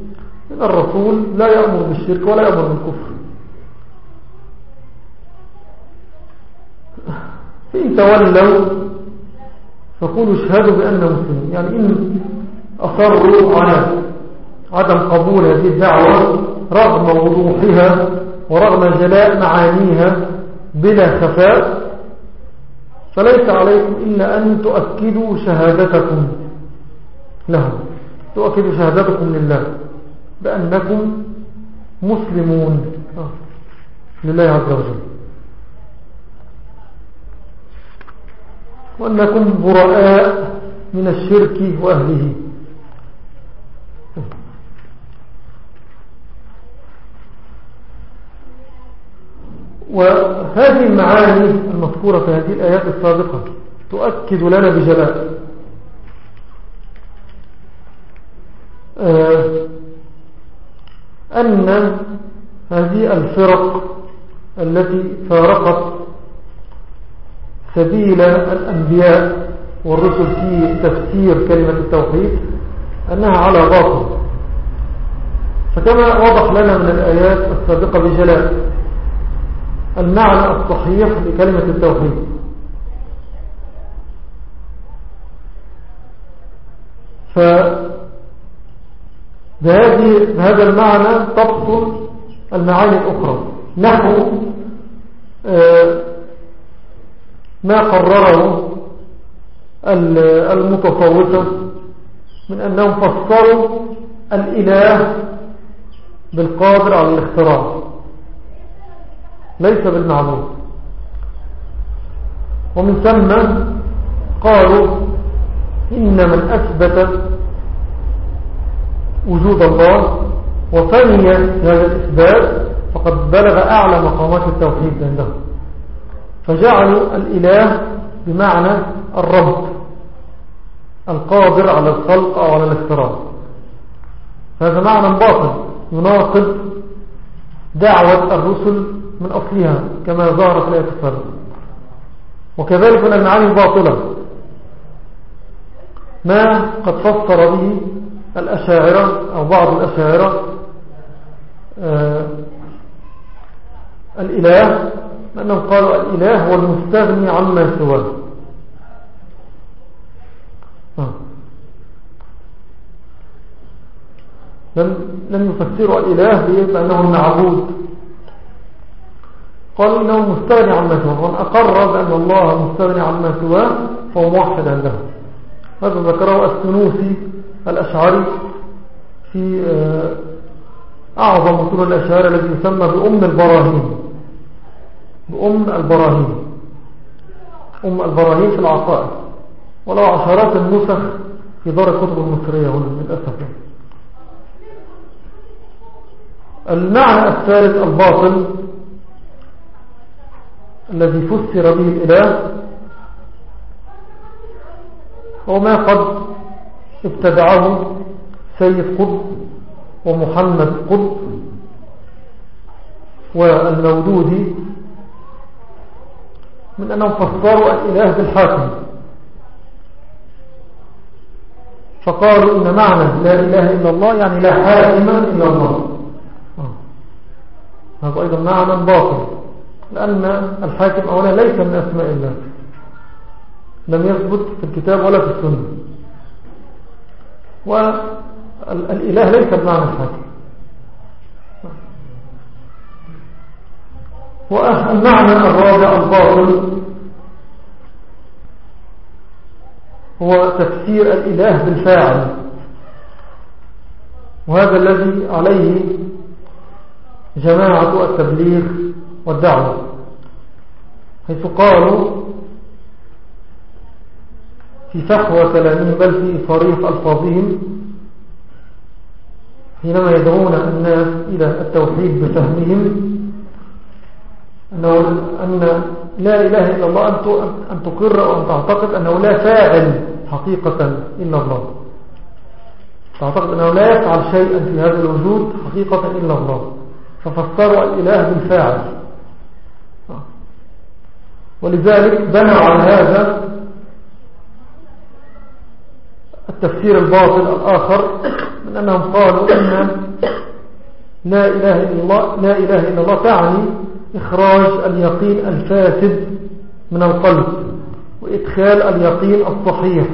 إن الرسول لا يأمر بالشرك ولا يأمر بالكفر. فإن تولوا فقولوا اشهدوا بأن مسلمين. يعني إن أصروا على عدم قبول هذه الدعوة رغم وضوحها ورغم جلاء معانيها بلا خفاء فليس عليكم إلا أن تؤكدوا شهادتكم لهم. تؤكدوا شهادتكم لله بأنكم مسلمون. لله عز وجل. وأنكم براء من الشرك وأهله. وهذه المعاني المذكورة في هذه الآيات السابقة تؤكد لنا بجلاء آه، أن هذه الفرق التي فارقت سبيل الأنبياء والرسل في تفسير كلمة التوحيد أنها على باطل. فكما وضح لنا من الآيات السابقة بجلاء المعنى الصحيح لكلمة التوحيد. بهذا المعنى تبطل المعاني الأخرى. نحو آه، ما قرره المتصوفة من أنهم فسروا الإله بالقادر على الاختراع. ليس بالمعبود ومن ثم قالوا إن من أثبت وجود الله وفني هذا الإثبات فقد بلغ أعلى مقامات التوحيد عندهم فجعلوا الإله بمعنى الرب القادر على الخلق أو على الاختراع. هذا معنى باطل يناقض دعوة الرسل من أصلها كما ظهر في الآية السابقة. وكذلك من المعاني الباطلة ما قد فسر به الأشاعرة أو بعض الأشاعرة آه الإله لأنهم قالوا الإله هو المستغني عما سواه. آه. لم, يفسروا الإله بأنه المعبود قالوا إنه مستغني عما سواه. ومن أقر بأن الله مستغني عما سواه فهو موحد عنده هذا ذكره السنوسي الأشعري في آه، أعظم طول الأشعار الذي يسمى بأم البراهين. بأم البراهين. أم البراهين في العقائد. ولو عشرات النسخ في دار الكتب المصرية هنا للأسف. المعنى الثالث الباطل الذي فسر به الإله هو ما قد ابتدعه سيد قطب ومحمد قطب والمودودي من أنهم فسروا الإله بالحاكم فقالوا إن معنى لا إله إلا الله يعني لا حاكم إلا الله. آه. هذا أيضا معنى باطل. لأن الحاكم أولا ليس من أسماء الله. لم يثبت في الكتاب ولا في السنة. والإله ليس بمعنى الحاكم. والمعنى الرابع الباطل هو تفسير الإله بالفاعل. وهذا الذي عليه جماعة التبليغ والدعوة. حيث قالوا في فحوى كلامهم بل في صريح ألفاظهم حينما يدعون الناس إلى التوحيد بفهمهم أنه أن لا إله إلا الله أن تقر وأن تعتقد أنه لا فاعل حقيقة إلا الله. تعتقد أنه لا يفعل شيئا في هذا الوجود حقيقة إلا الله. ففسروا الإله بالفاعل. ولذلك بنوا على هذا التفسير الباطل الآخر من أنهم قالوا إن لا إله إلا الله, لا إله إلا الله تعني إخراج اليقين الفاسد من القلب وإدخال اليقين الصحيح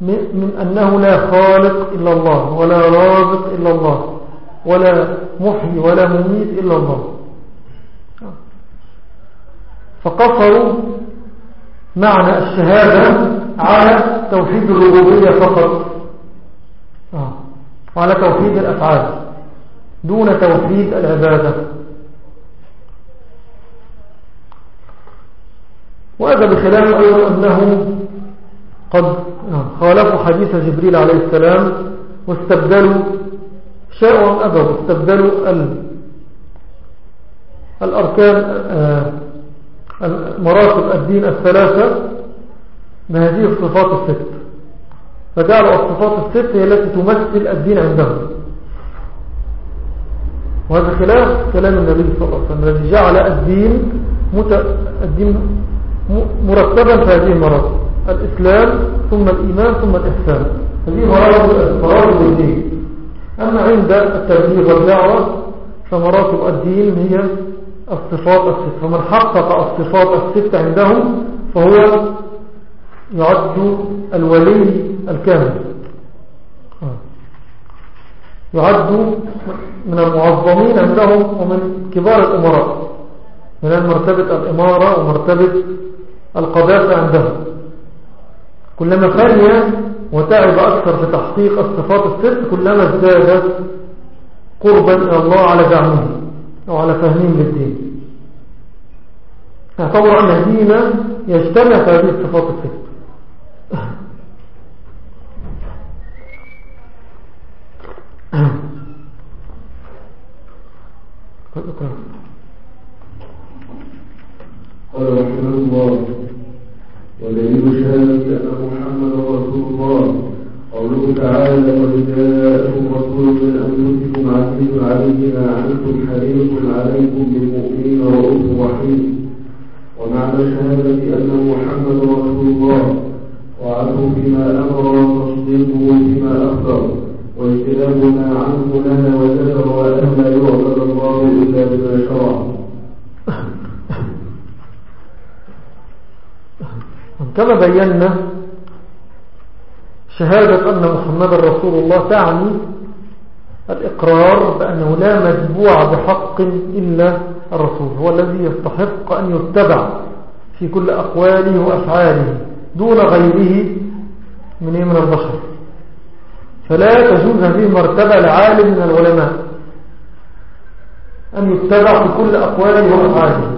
من أنه لا خالق إلا الله ولا رازق إلا الله ولا محي ولا مميت إلا الله. فقصروا معنى الشهادة على توحيد الربوبية فقط. آه. وعلى توحيد الأفعال. دون توحيد العبادة. وهذا بخلاف أيضا أنه قد خالفوا حديث جبريل عليه السلام واستبدلوا شاءوا أبوا واستبدلوا الأركان آه، مراتب الدين الثلاثة بهذه الصفات الست. فجعلوا الصفات الست هي التي تمثل الدين عندهم. وهذا خلاف كلام النبي صلى الله عليه وسلم الذي جعل الدين مت... الدين مرتبا في هذه المراتب. الإسلام ثم الإيمان ثم الإحسان. هذه مراتب الدين. أما عند التبليغ والدعوة فمراتب الدين هي الصفات الست. فمن حقق الصفات الست عندهم فهو يعد الولي الكامل. يعد من المعظمين عندهم ومن كبار الأمراء. من مرتبة الإمارة ومرتبة القداسة عندهم. كلما ثانية وتعب أكثر في تحقيق الصفات الست كلما ازداد قربا إلى الله على زعمه أو على فهمهم للدين. اعتبر أن الدين يجتمع في هذه الصفات الست. قال رحمه الله ودليل شهادة أن محمد رسول الله. قوله تعالى قد جاءكم رسول من أنفسكم عزيز عليه ما عنتم حريص عليكم بالمؤمنين رؤوف رحيم. ومعنى شهادة أن محمد رسول الله. وعنه فيما أمر وتصديقه فيما أخبر. واجتناب ما عنه نهى وزجر وأن لا يعبد الله إلا بما شرع. كما بينا شهادة أن محمد رسول الله تعني الإقرار بأنه لا مجبوع بحق إلا الرسول هو الذي يستحق أن يتبع في كل أقواله وأفعاله دون غيره من من البشر. فلا تجوز هذه المرتبة لعالم من العلماء أن يتبع في كل أقواله وأفعاله.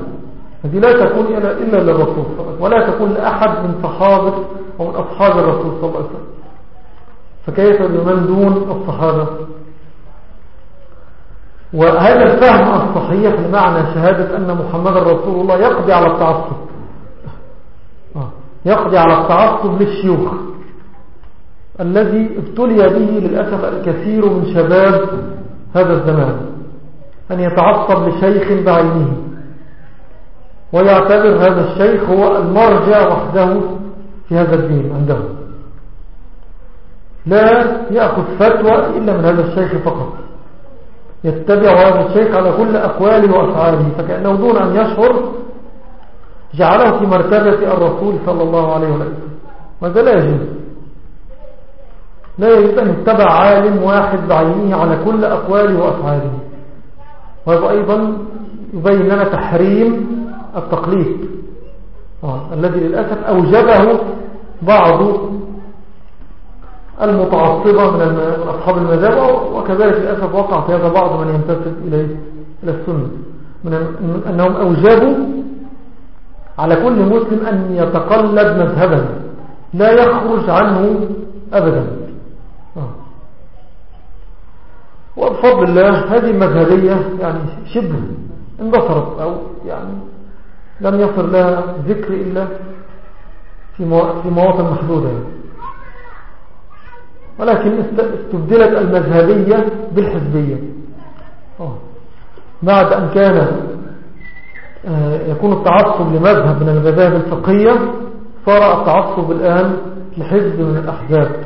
هذه لا تكون إلا للرسول صلى الله عليه وسلم ولا تكون لأحد من صحابة أو من أصحاب الرسول صلى الله عليه وسلم. فكيف لمن دون الصحابة؟ وهذا الفهم الصحيح لمعنى شهادة أن محمد رسول الله يقضي على التعصب. آه. يقضي على التعصب للشيوخ. الذي ابتلي به للأسف الكثير من شباب هذا الزمان. أن يتعصب لشيخ بعينه. ويعتبر هذا الشيخ هو المرجع وحده في هذا الدين عنده لا يأخذ فتوى إلا من هذا الشيخ فقط. يتبع هذا الشيخ على كل أقواله وأفعاله فكأنه دون أن يشعر جعله في مرتبة الرسول صلى الله عليه وسلم. وهذا لا يجوز؟ لا يجوز أن يتبع عالم واحد بعينه على كل أقواله وأفعاله. وهذا أيضا يبين لنا تحريم التقليد آه. الذي للأسف أوجبه بعض المتعصبة من أصحاب المذهب وكذلك للأسف وقع في هذا بعض من ينتسب إليه إلى السنة من أنهم أوجبوا على كل مسلم أن يتقلد مذهبا لا يخرج عنه أبدا آه. وبفضل الله هذه المذهبية يعني شبه اندثرت أو يعني لم يصل لها ذكر إلا في مواطن محدودة. ولكن استبدلت المذهبية بالحزبية. بعد أن كان آه، يكون التعصب لمذهب من المذاهب الفقهية صار التعصب الآن لحزب من الأحزاب.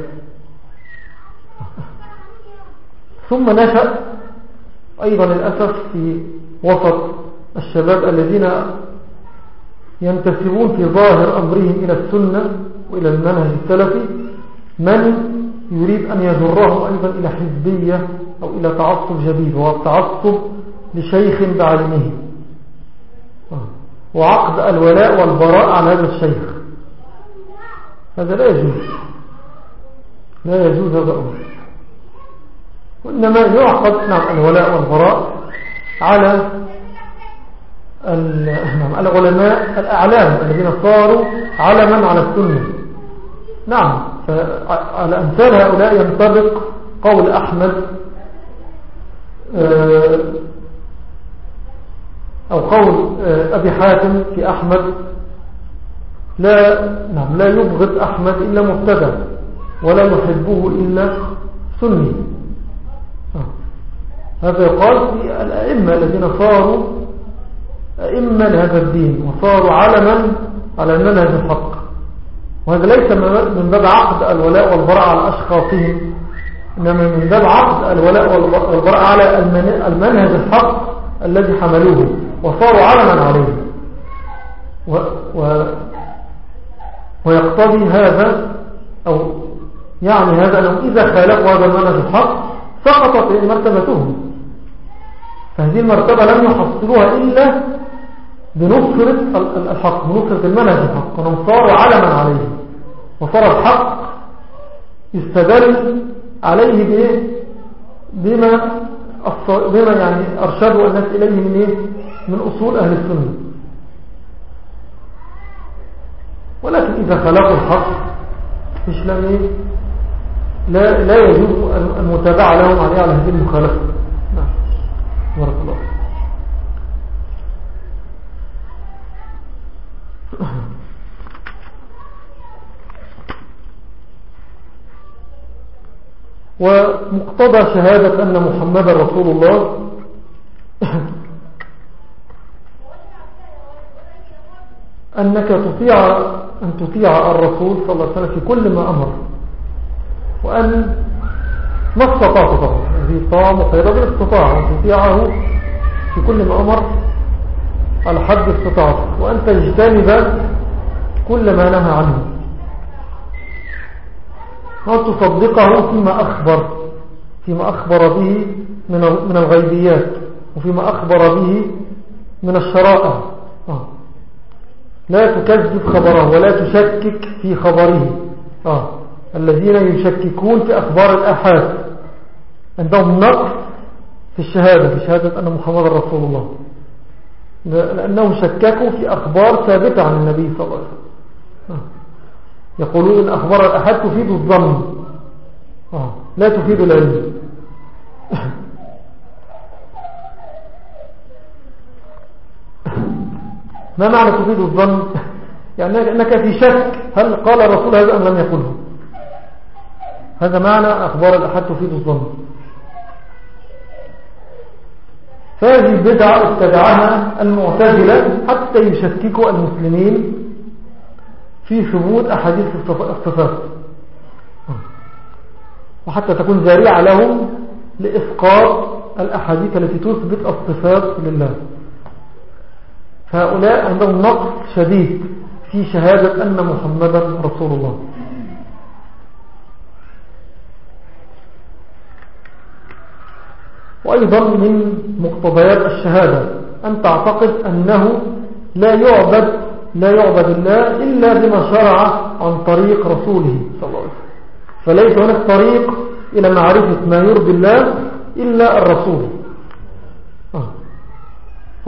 ثم نشأ أيضا للأسف في وسط الشباب الذين ينتسبون في ظاهر أمرهم إلى السنة وإلى المنهج السلفي. من يريد أن يجرهم أيضا إلى حزبية أو إلى تعصب جديد وهو التعصب لشيخ بعلمه وعقد الولاء والبراء على هذا الشيخ. هذا لا يجوز. لا يجوز هذا الأمر وإنما يعقد نعم الولاء والبراء على العلماء الأعلام الذين صاروا علما على السنة نعم على أمثال هؤلاء ينطبق قول أحمد آه، أو قول آه، أبي حاتم في أحمد لا, نعم لا يبغض أحمد إلا مبتدع ولا يحبه إلا سني آه. هذا يقال في الأئمة الذين صاروا أئمة لهذا الدين وصاروا علما على المنهج الحق. وهذا ليس من باب عقد الولاء والبراء على أشخاصهم إنما من باب عقد الولاء والبراء على المنهج الحق الذي حملوه وصاروا علما عليه. و و ويقتضي هذا أو يعني هذا أنهم إذا خالفوا هذا المنهج الحق سقطت مرتبتهم. فهذه المرتبة لم يحصلوها إلا بنصرة الحق بنصرة المنهج الحق. وهم صاروا علما عليه. وصار الحق يستدل عليه بإيه؟ بما بما يعني أرشدوا الناس إليه من إيه؟ من أصول أهل السنة. ولكن إذا خلقوا الحق مش لم إيه؟ لا, لا يجوز المتابعة لهم عليه على هذه المخالفة. نعم. بارك الله ومقتضى شهادة أن محمد رسول الله. أنك تطيع أن تطيع الرسول صلى الله عليه وسلم في كل ما أمر. وأن ما استطاعت طبعا. هذه الطاعة مقيدة بالاستطاعة أن تطيعه في كل ما أمر على حد وأن تجتنب كل ما نهى عنه. وأن تصدقه فيما أخبر فيما أخبر به من الغيبيات وفيما أخبر به من الشرائع آه. لا تكذب خبره ولا تشكك في خبره آه. الذين يشككون في أخبار الأحاد عندهم نقص في الشهادة في شهادة أن محمد رسول الله لأنهم شككوا في أخبار ثابتة عن النبي صلى الله عليه وسلم آه. يقولون إن أخبار الأحد تفيد الظن. آه. لا تفيد العلم. ما معنى تفيد الظن؟ يعني أنك في شك هل قال الرسول هذا أم لم يقله. هذا معنى أخبار الأحد تفيد الظن. فهذه البدعة ابتدعها المعتزلة حتى يشككوا المسلمين في ثبوت أحاديث الصفات وحتى تكون ذريعة لهم لإسقاط الأحاديث التي تثبت الصفات لله. فهؤلاء عندهم نقص شديد في شهادة أن محمدا رسول الله. وأيضا من مقتضيات الشهادة أن تعتقد أنه لا يعبد لا يعبد الله إلا بما شرع عن طريق رسوله صلى الله عليه وسلم فليس هناك طريق إلى معرفة ما يرضي الله إلا الرسول آه.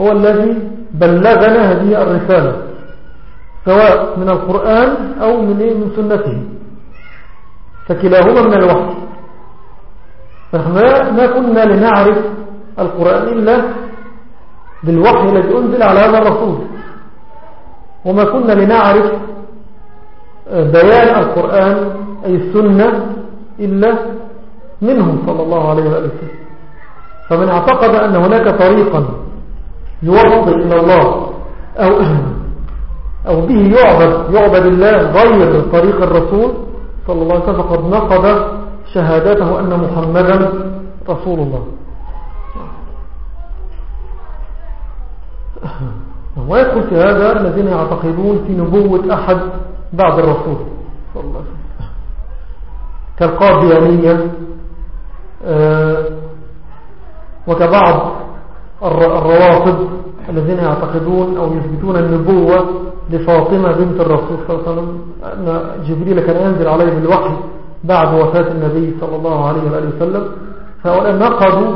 هو الذي بلغنا هذه الرسالة سواء من القرآن أو من إيه؟ من سنته فكلاهما من الوحي فنحن ما كنا لنعرف القرآن إلا بالوحي الذي أنزل على هذا الرسول وما كنا لنعرف بيان القرآن أي السنة إلا منهم صلى الله عليه وآله وسلم. فمن اعتقد أن هناك طريقا يوصل إلى الله أو, أو به يعبد, يعبد الله غير طريق الرسول صلى الله عليه وسلم فقد نقض شهادته أن محمدا رسول الله. ويدخل في هذا الذين يعتقدون في نبوة أحد بعد الرسول. صلى الله عليه وسلم وكبعض الروافض الذين يعتقدون أو يثبتون النبوة لفاطمة بنت الرسول صلى الله عليه وسلم أن جبريل كان ينزل عليه بالوحي بعد وفاة النبي صلى الله عليه وآله وسلم. فهؤلاء نقضوا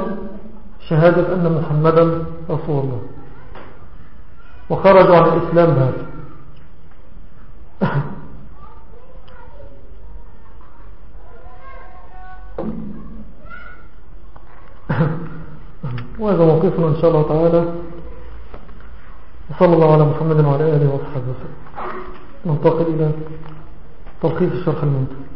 شهادة أن محمدا رسول الله. وخرجوا عن الإسلام بهذا وهذا موقفنا إن شاء الله تعالى. وصلى الله على محمد وعلى آله وصحبه وسلم. ننتقل إلى تلخيص الشرح الممتع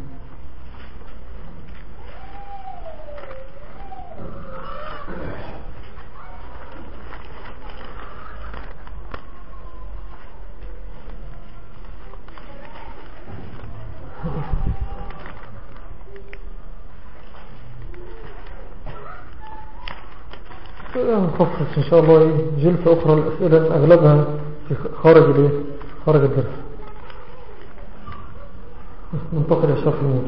نخصص إن شاء الله جلسة أخرى الأسئلة أغلبها خارج خارج الدرس. ننتقل إن شاء الله